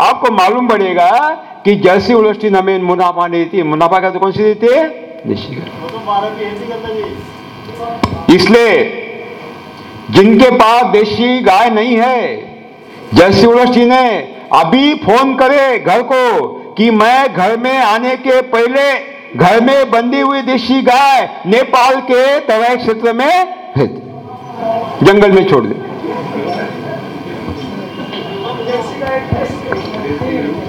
आपको मालूम पड़ेगा कि जर्सी होल्स्टीन हमें मुनाफा नहीं देती। मुनाफा का तो कौन सी देती है? इसलिए जिनके पास देशी गाय नहीं है, जर्सी यूनिवर्सिटी ने अभी फ़ोन करे घर को कि मैं घर में आने के पहले घर में बंधी हुई देशी गाय नेपाल के तराई क्षेत्र में जंगल में छोड़ दे।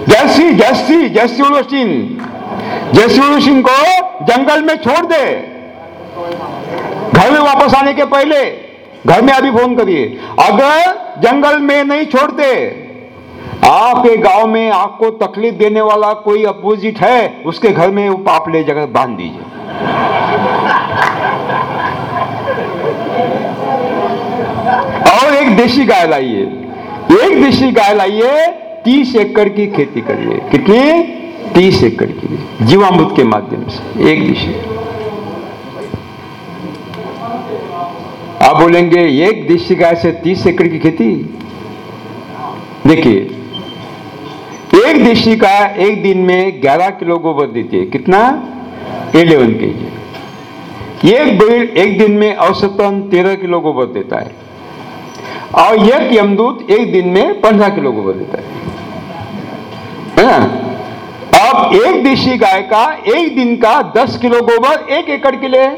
जैसी जैसी जैसी होल्स्टीन जैसी होल्स्टीन को जंगल में छोड़ दे। घर में वापस आने के पहले, घर में अभी फ़ोन करिए। अगर जंगल में नहीं छोड़ते आपके गाँव में आपको तकलीफ़ देने वाला कोई अपोजिट है, उसके घर में वो पाप ले जगह बाँध दीजिए। और एक देशी गाय लाइए। एक देशी गाय लाइए, तीस एकड़ की खेती करिए। कितनी? तीस एकड़ की। जीवामृत के माध्यम से, एक देशी। आप बोलेंगे, एक देशी गाय से तीस एकड़ की खेती? देखिए एक देशी गाय एक दिन में 11 किलो गोबर देती है कितना? 11 के जी। एक बैल एक दिन में औसतन 13 किलो गोबर देता है। और एक यमदूत एक दिन में 15 किलो गोबर देता है। है ना? अब एक देशी गाय का एक दिन का 10 किलो गोबर एक एकड़ के लिए।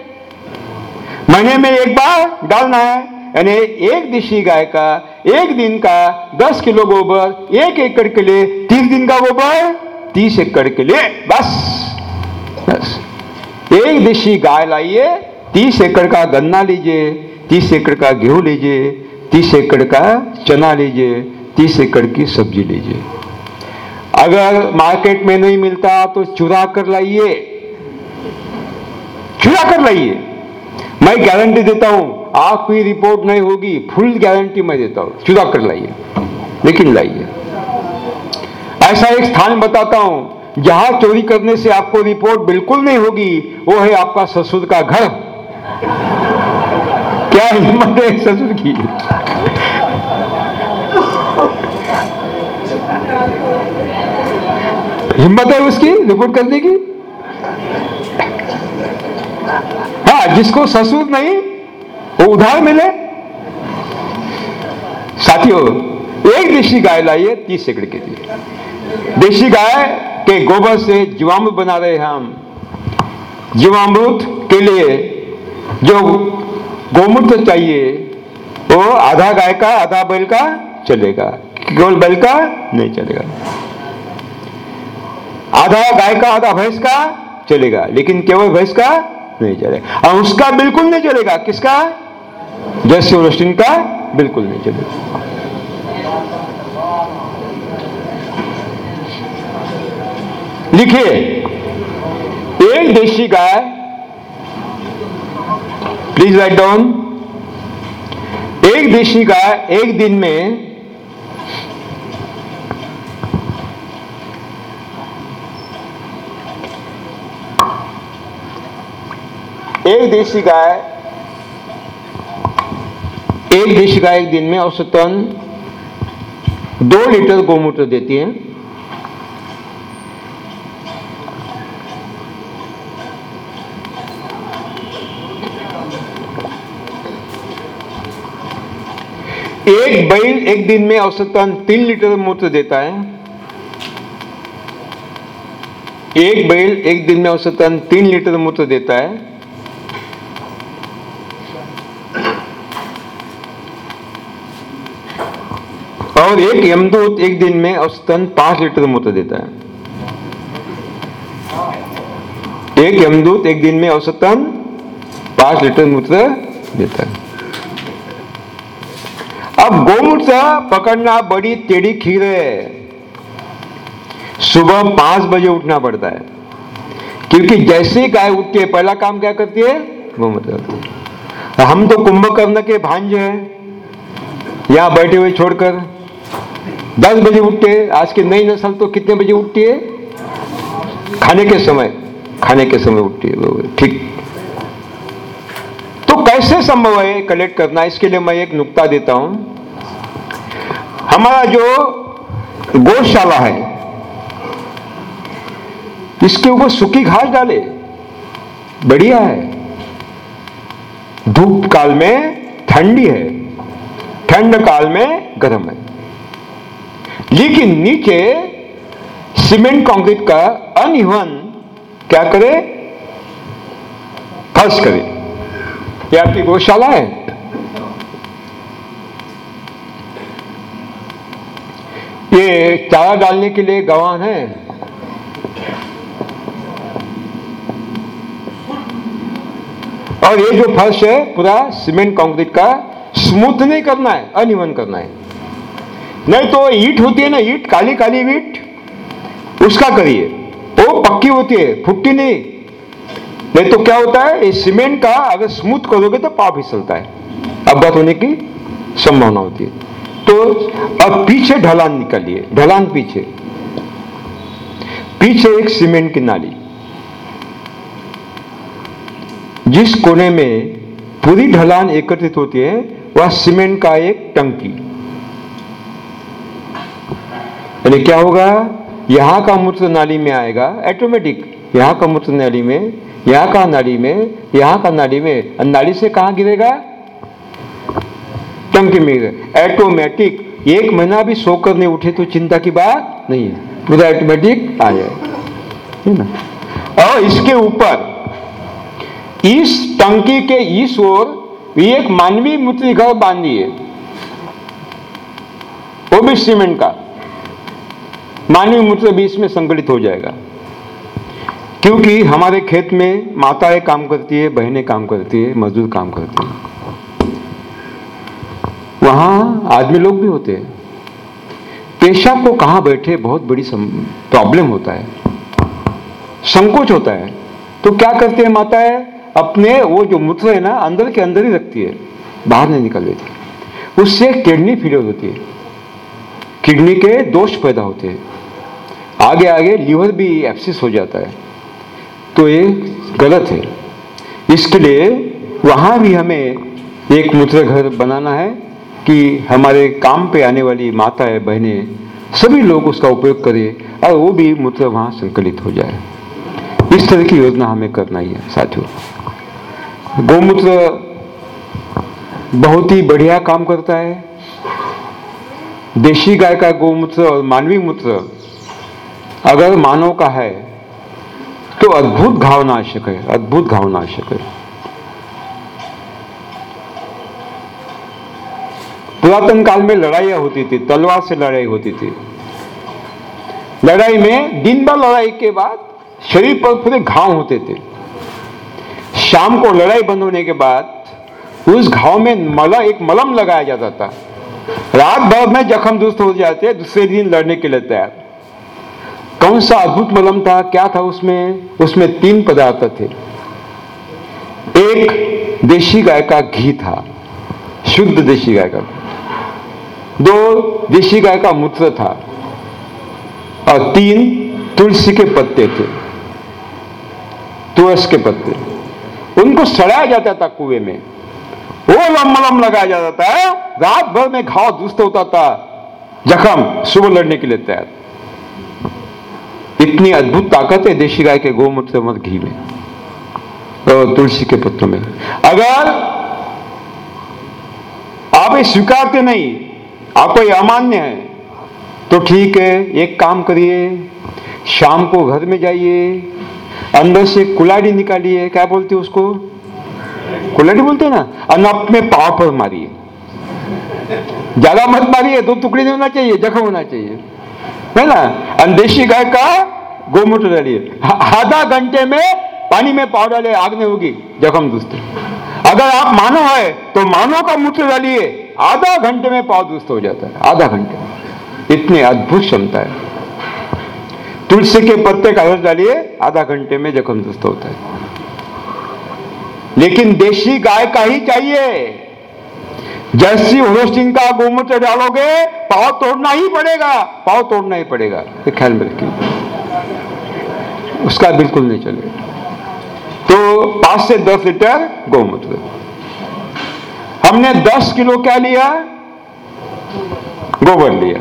महीने में एक बार डालना है। यानी एक देशी गाय का एक दिन का 10 किलो गोबर, एक एकड़ के लिए 30 दिन का गोबर 30 एकड़ के लिए बस। बस। एक देशी गाय लाइए 30 एकड़ का गन्ना लीजिए 30 एकड़ का गेहूँ लीजिए 30 एकड़ का चना लीजिए 30 एकड़ की सब्ज़ी लीजिए। अगर मार्केट में नहीं मिलता तो चुरा कर लाइए। चुरा कर लाइए। मैं गारंटी देता हूँ आपकी रिपोर्ट नहीं होगी फुल गारंटी मैं देता हूँ। चुरा कर लाइए। लेकिन लाइए। ऐसा एक स्थान बताता हूँ, जहाँ चोरी करने से आपको रिपोर्ट बिल्कुल नहीं होगी, वो है आपका ससुर का घर। क्या हिम्मत है ससुर की? हिम्मत है उसकी रिपोर्ट करने की? जिसको ससुर नहीं, वो उधार मिले। साथियों, एक देशी गाय लाइए, तीस एकड़ के लिए। देशी गाय के गोबर से जीवामृत बना रहे हैं हम। जीवामृत के लिए जो गोमूत्र चाहिए, वो आधा गाय का, आधा बैल का चलेगा। केवल बैल का नहीं चलेगा। आधा गाय का, आधा भैंस का चलेगा, लेकिन केवल भैंस का नहीं चलेगा और उसका बिल्कुल नहीं चलेगा। किसका? जैसे रोस्टिन का बिल्कुल नहीं चलेगा। लिखिए। एक देशी गाय। प्लीज़ राइट डाउन एक देशी गाय एक दिन में एक देशी गाय, एक देशी गाय एक दिन में औसतन दो लीटर गोमूत्र देती है। एक बैल एक दिन में औसतन तीन लीटर मूत्र देता है। एक बैल एक दिन में औसतन तीन लीटर मूत्र देता है। और एक यमदूत एक दिन में औसतन पाँच लीटर मूत्र देता है। एक यमदूत एक दिन में औसतन पाँच लीटर मूत्र देता है। अब गोमूत्र पकड़ना बड़ी टेढ़ी खीर है। सुबह पाँच बजे उठना पड़ता है। क्योंकि जैसे ही गाय उठती है, पहला काम क्या करती है? गोमूत्र हम तो कुंभकर्ण के भांज हैं। यहाँ बैठे हुए छोड़कर। दस बजे उठते हैं। आज की नई नस्ल तो कितने बजे उठती है? खाने के समय। खाने के समय उठती है ठीक। तो कैसे संभव है कलेक्ट करना? इसके लिए मैं एक नुक्ता देता हूँ। हमारा जो गौशाला है, इसके ऊपर सूखी घास डाले। बढ़िया है। धूप काल में ठंडी है। ठंड काल में गर्म है। लेकिन नीचे सीमेंट कंक्रीट का अनइवन क्या करे? फर्श करे। ये आपकी गौशाला है। ये चारा डालने के लिए गवान है। और ये जो फर्श है, पूरा सीमेंट कंक्रीट का स्मूथ नहीं करना है अनइवन करना है। नहीं तो ईट होती है ना ईट, काली काली ईट। उसका करिए। वो पक्की होती है, फुटती नहीं। नहीं तो क्या होता है सीमेंट का अगर स्मूथ करोगे तो पाव फिसलता है। अवगत होने की संभावना होती है। तो अब पीछे ढलान निकालिए, ढलान पीछे। पीछे एक सीमेंट की नाली। जिस कोने में पूरी ढलान एकत्रित होती है, वह सीमेंट का एक टंकी। यानी क्या होगा? यहाँ का मूत्र नाली में आएगा ऑटोमेटिक यहाँ का मूत्र नाली में, यहाँ का नाली में, यहाँ का नाली में। नाली से कहाँ गिरेगा? टंकी में ऑटोमेटिक एक महीना भी सोकर नहीं उठे तो चिंता की बात नहीं है। पूरा ऑटोमेटिक आ जाएगा। और इसके ऊपर, इस टंकी के इस ओर भी एक मानवीय मूर्ति घर बांधिए वो भी सीमेंट का। मानवीय मूत्र भी इसमें संगठित हो जाएगा। क्योंकि हमारे खेत में माताएँ काम करती है, बहनें काम करती है, मजदूर काम करते हैं। वहाँ आदमी लोग भी होते हैं। पेशाब को कहाँ बैठे बहुत बड़ी प्रॉब्लम होता है। संकोच होता है। तो क्या करते हैं माताएँ? अपने वो जो मूत्र है ना, अंदर के अंदर ही रखती है। बाहर नहीं निकल देती। उससे किडनी फेलियर होती है। किडनी के दोष पैदा होते हैं। आगे आगे लीवर भी एप्सिस हो जाता है। तो ये गलत है। इसके लिए वहाँ भी हमें एक मूत्र घर बनाना है कि हमारे काम पे आने वाली माताएँ बहनें, सभी लोग उसका उपयोग करें और वो भी मूत्र वहाँ संकलित हो जाए। इस तरह की योजना हमें करना ही है, साथियों। गौमूत्र बहुत ही बढ़िया काम करता है। देशी गाय का गौमूत्र और मानवीय मूत्र अगर मानव का है तो अद्भुत घावनाशक है, अद्भुत घावनाशक है। पुरातन काल में लड़ाइयाँ होती थी, तलवार से लड़ाई होती थी। लड़ाई में दिन भर लड़ाई के बाद, शरीर पर पूरे घाव होते थे। शाम को लड़ाई बंद होने के बाद, उस घाव में मला, एक मलम लगाया जाता था। रात भर में जख्म दुरुस्त हो जाते, दूसरे दिन लड़ने के लिए तैयार। कौन सा अद्भुत मलम था? क्या था उसमें? उसमें तीन पदार्थ थे। एक देशी गाय का घी था, शुद्ध देशी गाय का दो देशी गाय का मूत्र था, और तीन तुलसी के पत्ते थे तुलस के पत्ते। उनको सड़ाया जाता था कुएँ में। वो लम मलम लगाया जाता था। रात भर में घाव दुस्त होता था, जख्म, सुबह लड़ने के लिए तैयार। इतनी अद्भुत ताकत है देशी गाय के गोमूत्र मत घी में और तुलसी के पत्तों में। अगर आप ये स्वीकारते नहीं आपको ये अमान्य है तो ठीक है, एक काम करिए, शाम को घर में जाइए, अंदर से कुलाड़ी निकालिए, क्या बोलते उसको? कुलाड़ी बोलते हैं ना? और अपने पाव पर मारिए। ज़्यादा मत मारिए, दो टुकड़े नहीं होना चाहिए, जख्म होना चाहिए। है ना? अंदेशी गाय का गोमूत्र डालिए आधा घंटे में पानी में पाव डाले आग नहीं होगी जख्म दुस्त। अगर आप मानो है तो मानो का मूत्र डालिए आधा घंटे में पाव दुस्त हो जाता है, आधा घंटे इतनी अद्भुत क्षमता है। तुलसी के पत्ते का रस डालिए, आधा घंटे में जख्म दुस्त होता है। लेकिन देशी गाय का ही चाहिए। जर्सी होस्टिंग का गोमूत्र डालोगे, पाव तोड़ना ही पड़ेगा। पाव तोड़ना ही पड़ेगा। ये ख्याल में रखिए। उसका बिल्कुल नहीं चलेगा। तो पाँच से दस लीटर गौमूत्र। हमने दस किलो क्या लिया? गोबर लिया।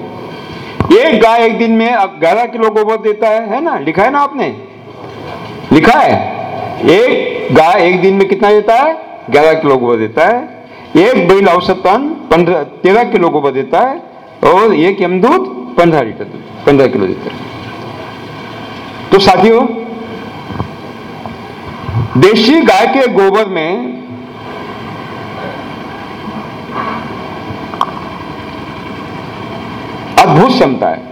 एक गाय एक दिन में अब ग्यारह किलो गोबर देता है है ना? लिखा है ना आपने? लिखा है? एक गाय एक दिन में कितना देता है? ग्यारह किलो गोबर देता है। एक बैल औसतन पंद्रह, तेरह किलो गोबर देता है और एक यमदूत पंद्रह लीटर दूध पंद्रह किलो देता है। तो साथियों, देशी गाय के गोबर में अद्भुत क्षमता है।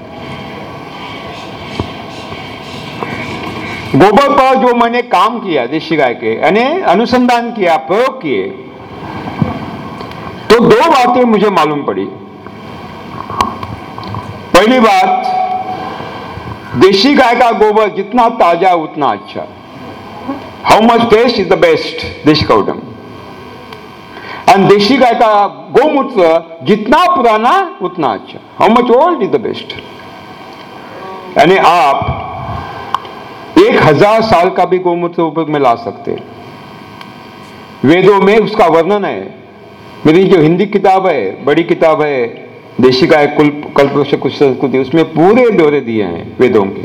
गोबर पर जो मैंने काम किया, देशी गाय के, यानी अनुसंधान किया, प्रयोग किए तो दो बातें मुझे मालूम पड़ी। पहली बात, देशी गाय का गोबर जितना ताज़ा, उतना अच्छा। How much taste is the best desi cow dung and देशी गाय का गोमूत्र जितना पुराना, उतना अच्छा। How much old is the best यानी आप एक हज़ार साल का भी गोमूत्र उपयोग में ला सकते वेदों में उसका वर्णन है। मेरी जो हिंदी किताब है, बड़ी किताब है देशी गाय कुल, कल्पवृक्ष कुछ संस्कृति, उसमें पूरे ब्यौरे दिए हैं वेदों के।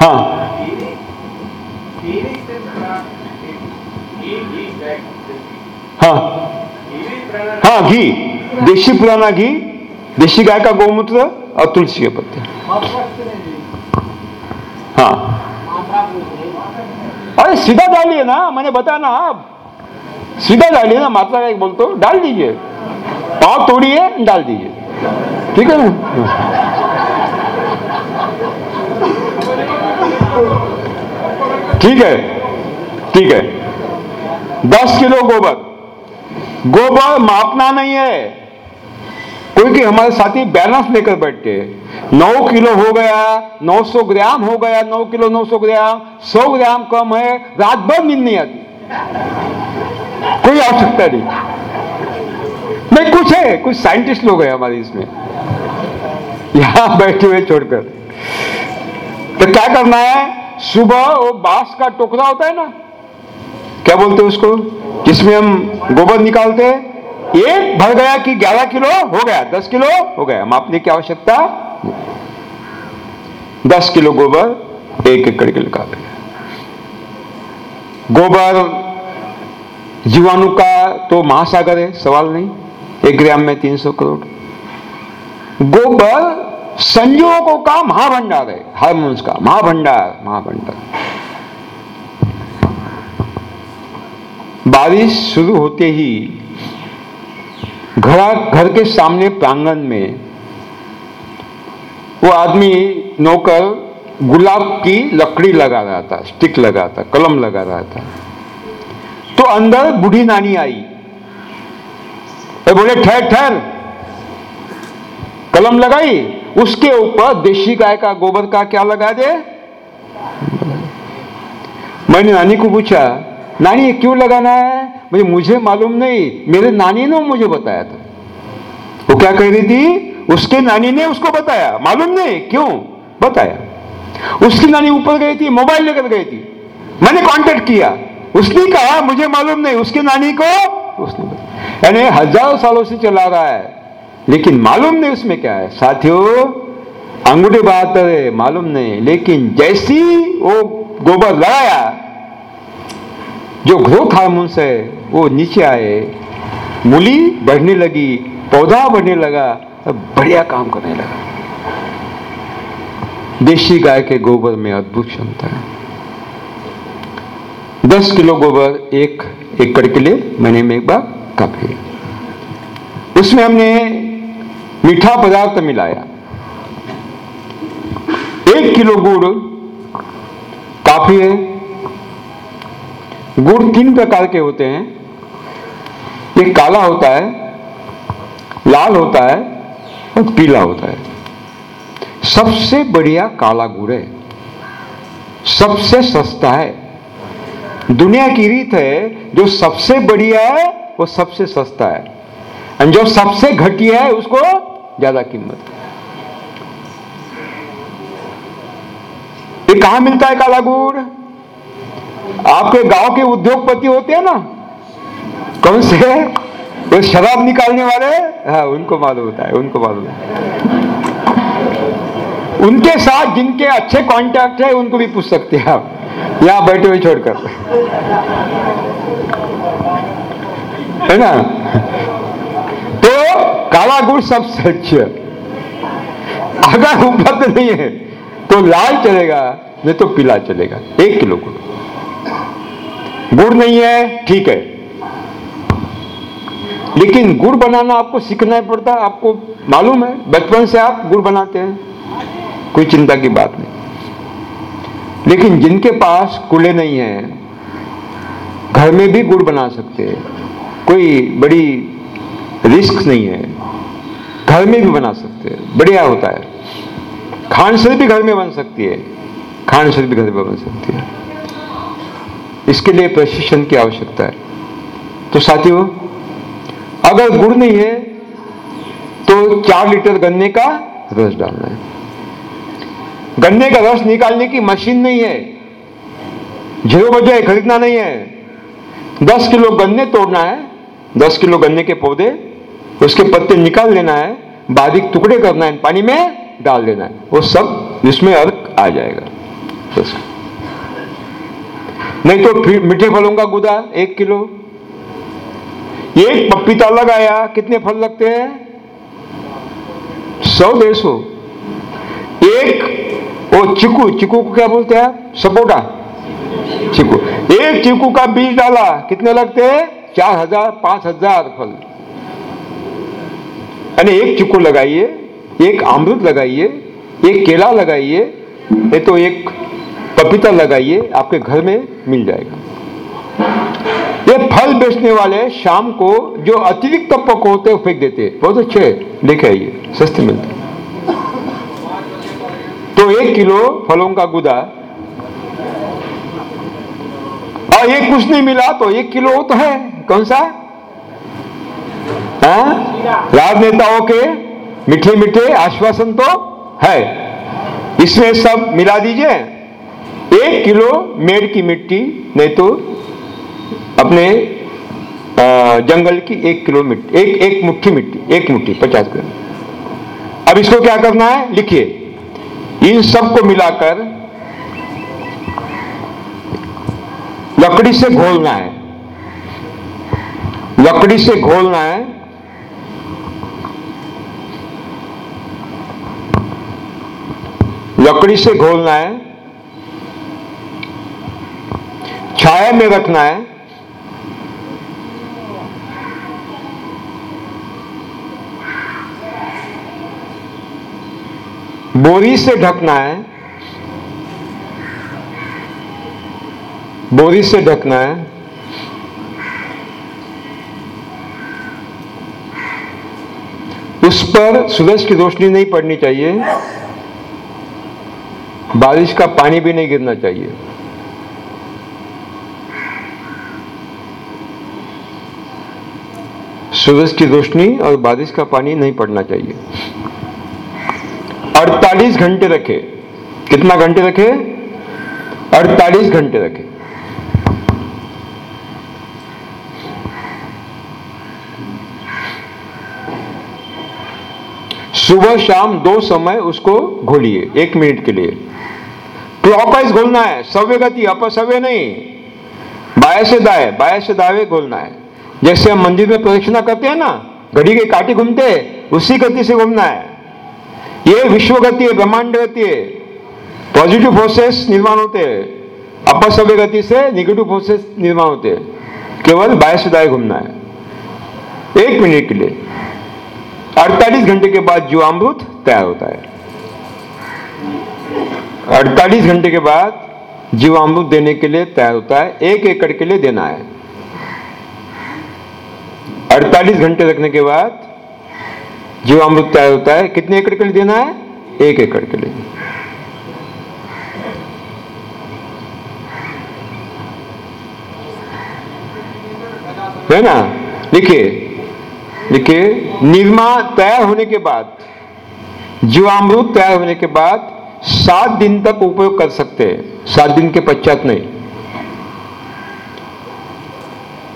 हाँ। हाँ। हाँ घी। देशी पुराना घी, देशी गाय का गौमूत्र और तुलसी के पत्ते। हाँ। अरे सीधा डालिए ना, मैंने बताया ना आप। सीधा डालिए ना, मात्रा का एक बोल तो डाल दीजिए। पाव तोड़िए, डाल दीजिए। ठीक है ना? ठीक है ठीक है। दस किलो गोबर। गोबर मापना नहीं है। कोई कि हमारे साथी बैलेंस लेकर बैठते हैं। नौ किलो हो गया, नौ सौ ग्राम हो गया, नौ किलो नौ सौ ग्राम। सौ ग्राम कम है, रात भर नींद नहीं आती। कोई आवश्यकता नहीं। नहीं कुछ है, कुछ साइंटिस्ट लोग हैं हमारे इसमें। यहाँ बैठे हुए छोड़कर। तो क्या करना है? सुबह वो बाँस का टोकरा होता है ना, क्या बोलते हैं उसको? जिसमें हम गोबर निकालते हैं। एक भर गया कि 11 किलो हो गया 10 किलो हो गया। मापने की आवश्यकता 10 किलो गोबर एक एकड़ के लिए गोबर जीवाणु का तो महासागर है, सवाल नहीं। एक ग्राम में 300 करोड़। गोबर संयोगों का महाभंडार है, हार्मोन्स का महाभंडार महाभंडार। बारिश शुरू होते ही घर घर के सामने प्रांगण में वो आदमी नौकर गुलाब की लकड़ी लगा रहा था, स्टिक लगा था, कलम लगा रहा था। तो अंदर बूढ़ी नानी आई। बोले, ठहर ठहर। कलम लगाई, उसके ऊपर देशी गाय का गोबर का क्या लगा दे? मैंने नानी को पूछा, नानी, ये क्यों लगाना है? मुझे मुझे मालूम नहीं। मेरे नानी ने मुझे बताया था। वो क्या कह रही थी? उसके नानी ने उसको बताया। मालूम नहीं, क्यों? बताया। उसकी नानी ऊपर गई थी, मोबाइल लेकर गई थी। मैंने कांटेक्ट किया। उसने कहा, मुझे मालूम नहीं, उसके नानी को? उसने यानी हज़ारों सालों से चला रहा है, लेकिन मालूम नहीं उसमें क्या है। साथियों, अंगूठे बात है, मालूम नहीं, लेकिन जैसी वो गोबर लगाया, जो ग्रोथ हार्मोन्स है वो नीचे आए, मूली बढ़ने लगी, पौधा बढ़ने लगा और बढ़िया काम करने लगा। देशी गाय के गोबर में अद्भुत क्षमता है। दस किलो गोबर एक एकड़ के लिए महीने में एक बार काफ़ी है उसमें हमने मीठा पदार्थ मिलाया। एक किलो गुड़ काफ़ी है। गुड़ तीन प्रकार के होते हैं। एक काला होता है, लाल होता है और पीला होता है। सबसे बढ़िया काला गुड़ है। सबसे सस्ता है। दुनिया की रीत है, जो सबसे बढ़िया है, वो सबसे सस्ता है। एंड जो सबसे घटिया है, उसको ज़्यादा कीमत ये कहाँ मिलता है काला गुड़? आपके गाँव के उद्योगपति होते हैं ना? कौन से? वो शराब निकालने वाले? हाँ उनको मालूम होता है, उनको मालूम है। उनके साथ जिनके अच्छे कांटेक्ट है, उनको भी पूछ सकते हैं आप। यहाँ बैठे हुए छोड़कर। है ना? तो काला गुड़ सब सच है। अगर उपलब्ध नहीं है तो लाल चलेगा, नहीं तो पीला चलेगा। एक किलो गुड़। गुड़ नहीं है, ठीक है। लेकिन गुड़ बनाना आपको सीखना ही पड़ता, आपको मालूम है। बचपन से आप गुड़ बनाते हैं। कोई चिंता की बात नहीं। लेकिन जिनके पास कुले नहीं है, घर में भी गुड़ बना सकते हैं। कोई बड़ी रिस्क नहीं है। घर में भी बना सकते हैं। बढ़िया होता है। खान से भी घर में बन सकती है। खान से भी घर में बन सकती है। इसके लिए प्रशिक्षण की आवश्यकता है। तो साथियों, अगर गुड़ नहीं है तो चार लीटर गन्ने का रस डालना है। गन्ने का रस निकालने की मशीन नहीं है। ज़ीरो बजे खरीदना नहीं है। दस किलो गन्ने तोड़ना है, दस किलो गन्ने के पौधे, उसके पत्ते निकाल लेना है, बारीक टुकड़े करना है, पानी में डाल देना है। वो सब इसमें अर्क आ जाएगा। नहीं तो मीठे फलों का गुदा, एक किलो। एक पपीता लगाया कितने फल लगते हैं? सौ, डेढ़ सौ। एक वो चिकू चिकू को क्या बोलते हैं? सपोटा। चिकू। एक चीकू का बीज डाला, कितने लगते हैं? चार हज़ार, पाँच हज़ार फल। यानी एक चिकू लगाइए, एक अमृत लगाइए, एक केला लगाइए, नहीं तो एक पपीता लगाइए, आपके घर में मिल जाएगा। ये फल बेचने वाले शाम को जो अतिरिक्त पक होते हैं फेंक देते हैं। बहुत अच्छे लेके आइए, सस्ते मिलते हैं। तो एक किलो फलों का गुदा। और ये कुछ नहीं मिला तो एक किलो तो है। कौन सा? हाँ? राजनेताओं के मीठे मीठे आश्वासन तो है। इसमें सब मिला दीजिए। एक किलो मेड़ की मिट्टी, नहीं तो अपने जंगल की एक किलो मिट्टी, एक एक मुट्ठी मिट्टी, एक मुट्ठी, पचास ग्राम। अब इसको क्या करना है? लिखिए। इन सबको मिलाकर लकड़ी से घोलना है। लकड़ी से घोलना है। लकड़ी से घोलना है। छाया में रखना है। बोरी से ढकना है। बोरी से ढकना है। उस पर सूरज की रोशनी नहीं पड़नी चाहिए। बारिश का पानी भी नहीं गिरना चाहिए। सूरज की रोशनी और बारिश का पानी नहीं पड़ना चाहिए। 48 घंटे रखे। कितना घंटे रखे? 48 घंटे रखे। सुबह शाम दो समय उसको घोलिए, एक मिनट के लिए। क्लॉकवाइज घोलना है। सव्य गति, अपसव्य नहीं। बाएँ से दाए, बाएँ से दावे घोलना है। जैसे हम मंदिर में प्रदक्षिणा करते हैं ना, घड़ी के काटी घूमते उसी गति से घूमना है। ये विश्व गति है ब्रह्मांड गति है। पॉजिटिव फोर्सेस निर्माण होते हैं। अपसव्य गति से निगेटिव फोर्सेस निर्माण होते हैं। केवल बाएँ से दाएँ घूमना है। एक मिनट के लिए। 48 घंटे के बाद जो अमृत तैयार होता है। 48 घंटे के बाद जीवामृत देने के लिए तैयार होता है। एक एकड़ के लिए देना है। 48 घंटे रखने के बाद जीवामृत तैयार होता है, कितने एकड़ के लिए देना है? एक एकड़ के लिए। है ना? लिखिए देखिए निर्मा तैयार होने के बाद जीवामृत तैयार होने के बाद सात दिन तक उपयोग कर सकते हैं। सात दिन के पश्चात नहीं।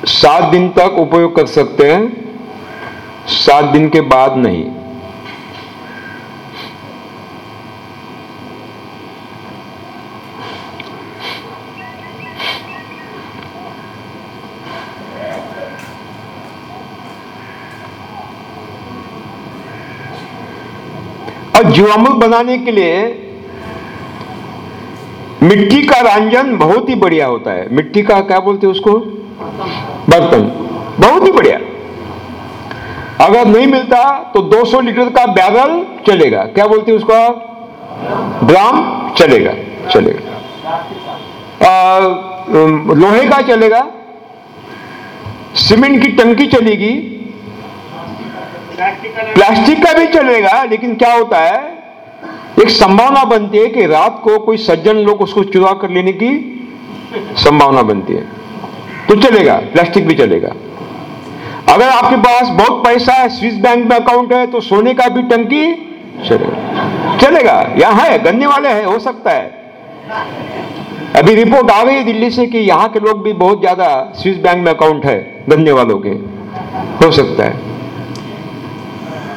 सात दिन तक उपयोग कर सकते हैं। सात दिन के बाद नहीं। और जीवामृत बनाने के लिए मिट्टी का रंजन बहुत ही बढ़िया होता है। मिट्टी का क्या बोलते हैं उसको? बर्तन। बहुत ही बढ़िया। अगर नहीं मिलता तो 200 लीटर का बैरल चलेगा। क्या बोलते हैं उसको ड्राम चलेगा चलेगा। आ, लोहे का चलेगा। सीमेंट की टंकी चलेगी। प्लास्टिक का भी चलेगा लेकिन क्या होता है एक संभावना बनती है कि रात को कोई सज्जन लोग उसको चुरा कर लेने की संभावना बनती है। तो चलेगा प्लास्टिक भी चलेगा। अगर आपके पास बहुत पैसा है, स्विस बैंक में अकाउंट है तो सोने का भी टंकी चलेगा चलेगा। यहाँ है, गन्ने वाले हैं, हो सकता है। अभी रिपोर्ट आ गई दिल्ली से कि यहाँ के लोग भी बहुत ज़्यादा स्विस बैंक में अकाउंट है, गन्ने वालों के। हो सकता है।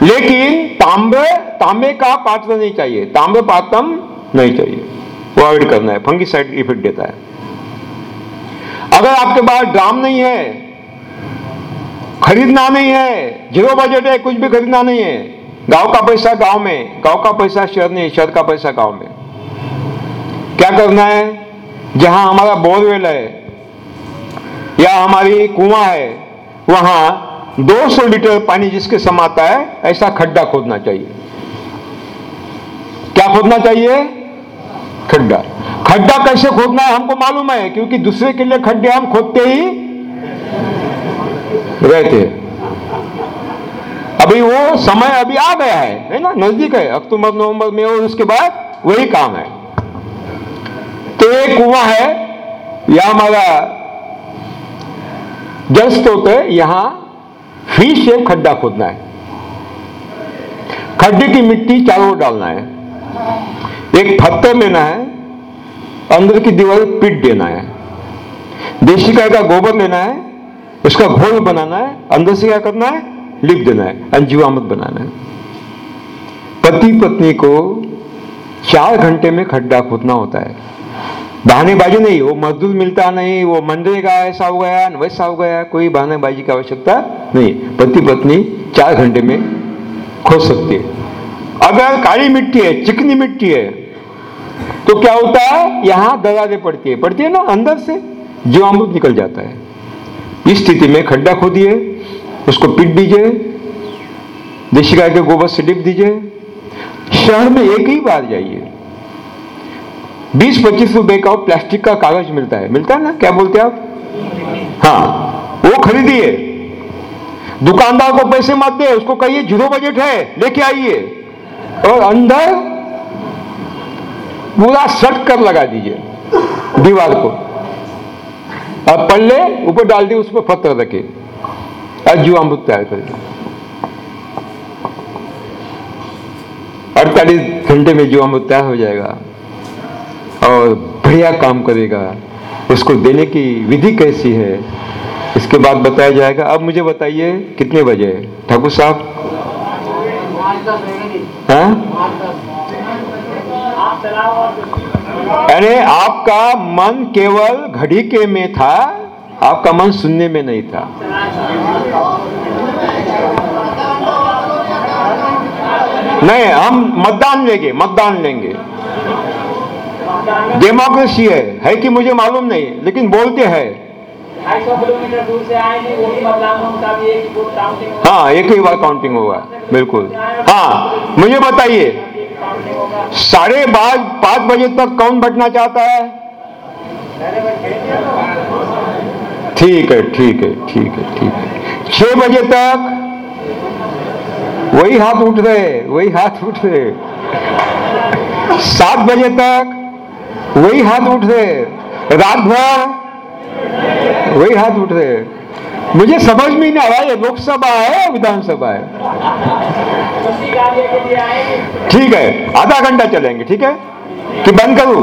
लेकिन तांबे तांबे का पात्र नहीं चाहिए। तांबे पात्रम नहीं चाहिए। वो अवॉइड करना है। फंगी साइड इफ़ेक्ट देता है। अगर आपके पास ड्राम नहीं है खरीदना नहीं है ज़ीरो बजट है, कुछ भी खरीदना नहीं है। गाँव का पैसा गाँव में, गाँव का पैसा शहर नहीं, शहर का पैसा गाँव में। क्या करना है? जहाँ हमारा बोरवेल है, या हमारी कुआँ है, वहाँ 200 लीटर पानी जिसके समाता है, ऐसा खड्डा खोदना चाहिए। क्या खोदना चाहिए? खड्डा। खड्डा कैसे खोदना है, हमको मालूम है, क्योंकि दूसरे के लिए खड्डे हम खोदते ही रहते हैं अभी वो समय अभी आ गया है है ना? नज़दीक है। अक्टूबर, नवंबर में और उसके बाद वही काम है। तो एक कुआ है, या हमारा जल स्रोत है, यहाँ फ़ी शेप खड्डा खोदना है। खड्डे की मिट्टी चारों डालना है। एक पत्थर लेना है, अंदर की दीवार पीट देना है। देशी गाय का गोबर लेना है उसका घोल बनाना है, अंदर से क्या करना है? लिप देना है, अंजीवामत बनाना है। पति पत्नी को चार घंटे में खड्डा खोदना होता है। बहानेबाजी नहीं, वो मजदूर मिलता नहीं, वो मनरेगा ऐसा हो गया वैसा हो गया, कोई बहानेबाजी की आवश्यकता नहीं। पति पत्नी चार घंटे में खोद सकती है। अगर काली मिट्टी है, चिकनी मिट्टी है तो क्या होता है? यहाँ दरारें पड़ती है। पड़ती है ना, अंदर से जीवामृत निकल जाता है। इस स्थिति में खड्डा खोदिए, उसको पीट दीजिए देशी गाय के गोबर से डिप दीजिए, शहर में एक ही बार जाइए। बीस पच्चीस रुपए का प्लास्टिक का कागज़ मिलता है। मिलता है ना? क्या बोलते हैं आप? हाँ वो खरीदिए। दुकानदार को पैसे मत दे, उसको कहिए ज़ीरो बजट है, लेके आइए। और अंदर पूरा सट कर लगा दीजिए, दीवार को। और ले ऊपर डाल दिए उसमें पत्थर रखे। और जीवामृत तैयार कर अड़तालीस घंटे में जीवामृत तैयार हो जाएगा और बढ़िया काम करेगा। उसको देने की विधि कैसी है इसके बाद बताया जाएगा। अब मुझे बताइए कितने बजे ठाकुर साहब? हैं? अरे आपका मन केवल घड़ी के में था, आपका मन सुनने में नहीं था। नहीं, हम मतदान लेंगे मतदान लेंगे। डेमोक्रेसी है है कि मुझे मालूम नहीं, लेकिन बोलते हैं। हाँ एक ही बार काउंटिंग होगा, बिल्कुल। हाँ मुझे बताइए साढ़े पाँच बजे तक कौन बैठना चाहता है? ठीक है ठीक है ठीक है ठीक है। छह बजे तक वही हाथ उठ रहे, वही हाथ उठ रहे। सात बजे तक वही हाथ उठ रहे। रात भर वही हाथ उठ रहे। मुझे समझ में ही नहीं आ रहा, ये लोकसभा है या विधानसभा है? ठीक है, आधा घंटा चलेंगे, ठीक है? कि बंद करूँ?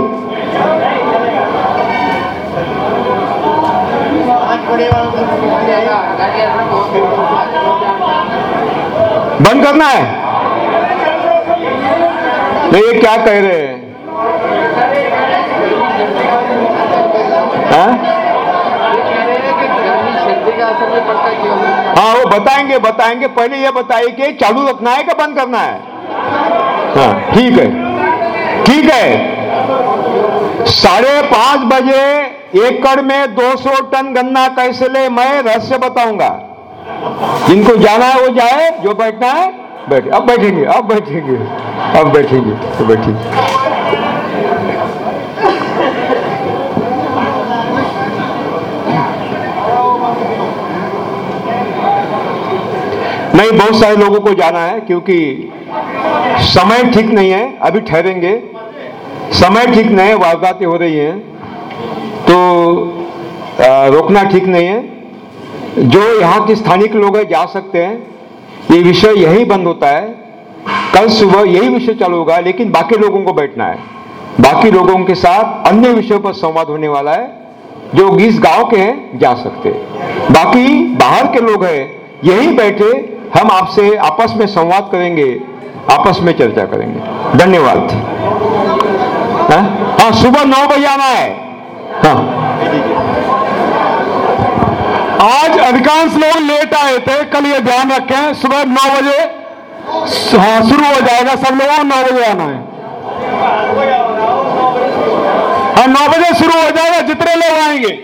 बंद करना है? नहीं ये क्या कह रहे हैं? हाँ? वो बताएँगे बताएँगे। पहले ये बताइए कि चालू रखना है कि बंद करना है? हाँ ठीक है। ठीक है। साढ़े पाँच बजे एकड़ में 200 टन गन्ना कैसे ले, मैं रहस्य बताऊँगा। जिनको जाना है वो जाए, जो बैठना है, बैठे। अब बैठेंगे अब बैठेंगे अब बैठेंगे तो बैठेंगे। नहीं बहुत सारे लोगों को जाना है क्योंकि समय ठीक नहीं है अभी ठहरेंगे। समय ठीक नहीं है वारदातें हो रही हैं तो आ, रोकना ठीक नहीं है। जो यहाँ के स्थानिक लोग हैं जा सकते हैं। ये विषय यही बंद होता है। कल सुबह यही विषय चालू होगा लेकिन बाकी लोगों को बैठना है। बाकी लोगों के साथ अन्य विषयों पर संवाद होने वाला है। जो इस गाँव के हैं जा सकते बाकी बाहर के लोग हैं यहीं बैठे हम आपसे आपस में संवाद करेंगे आपस में चर्चा करेंगे। धन्यवाद। हाँ? हाँ, सुबह नौ बजे आना है। हाँ। आज अधिकांश लोग लेट आए थे कल ये ध्यान रखें सुबह नौ बजे हाँ शुरू हो जाएगा सब लोगों को नौ बजे आना है। हाँ नौ बजे शुरू हो जाएगा जितने लोग आएँगे।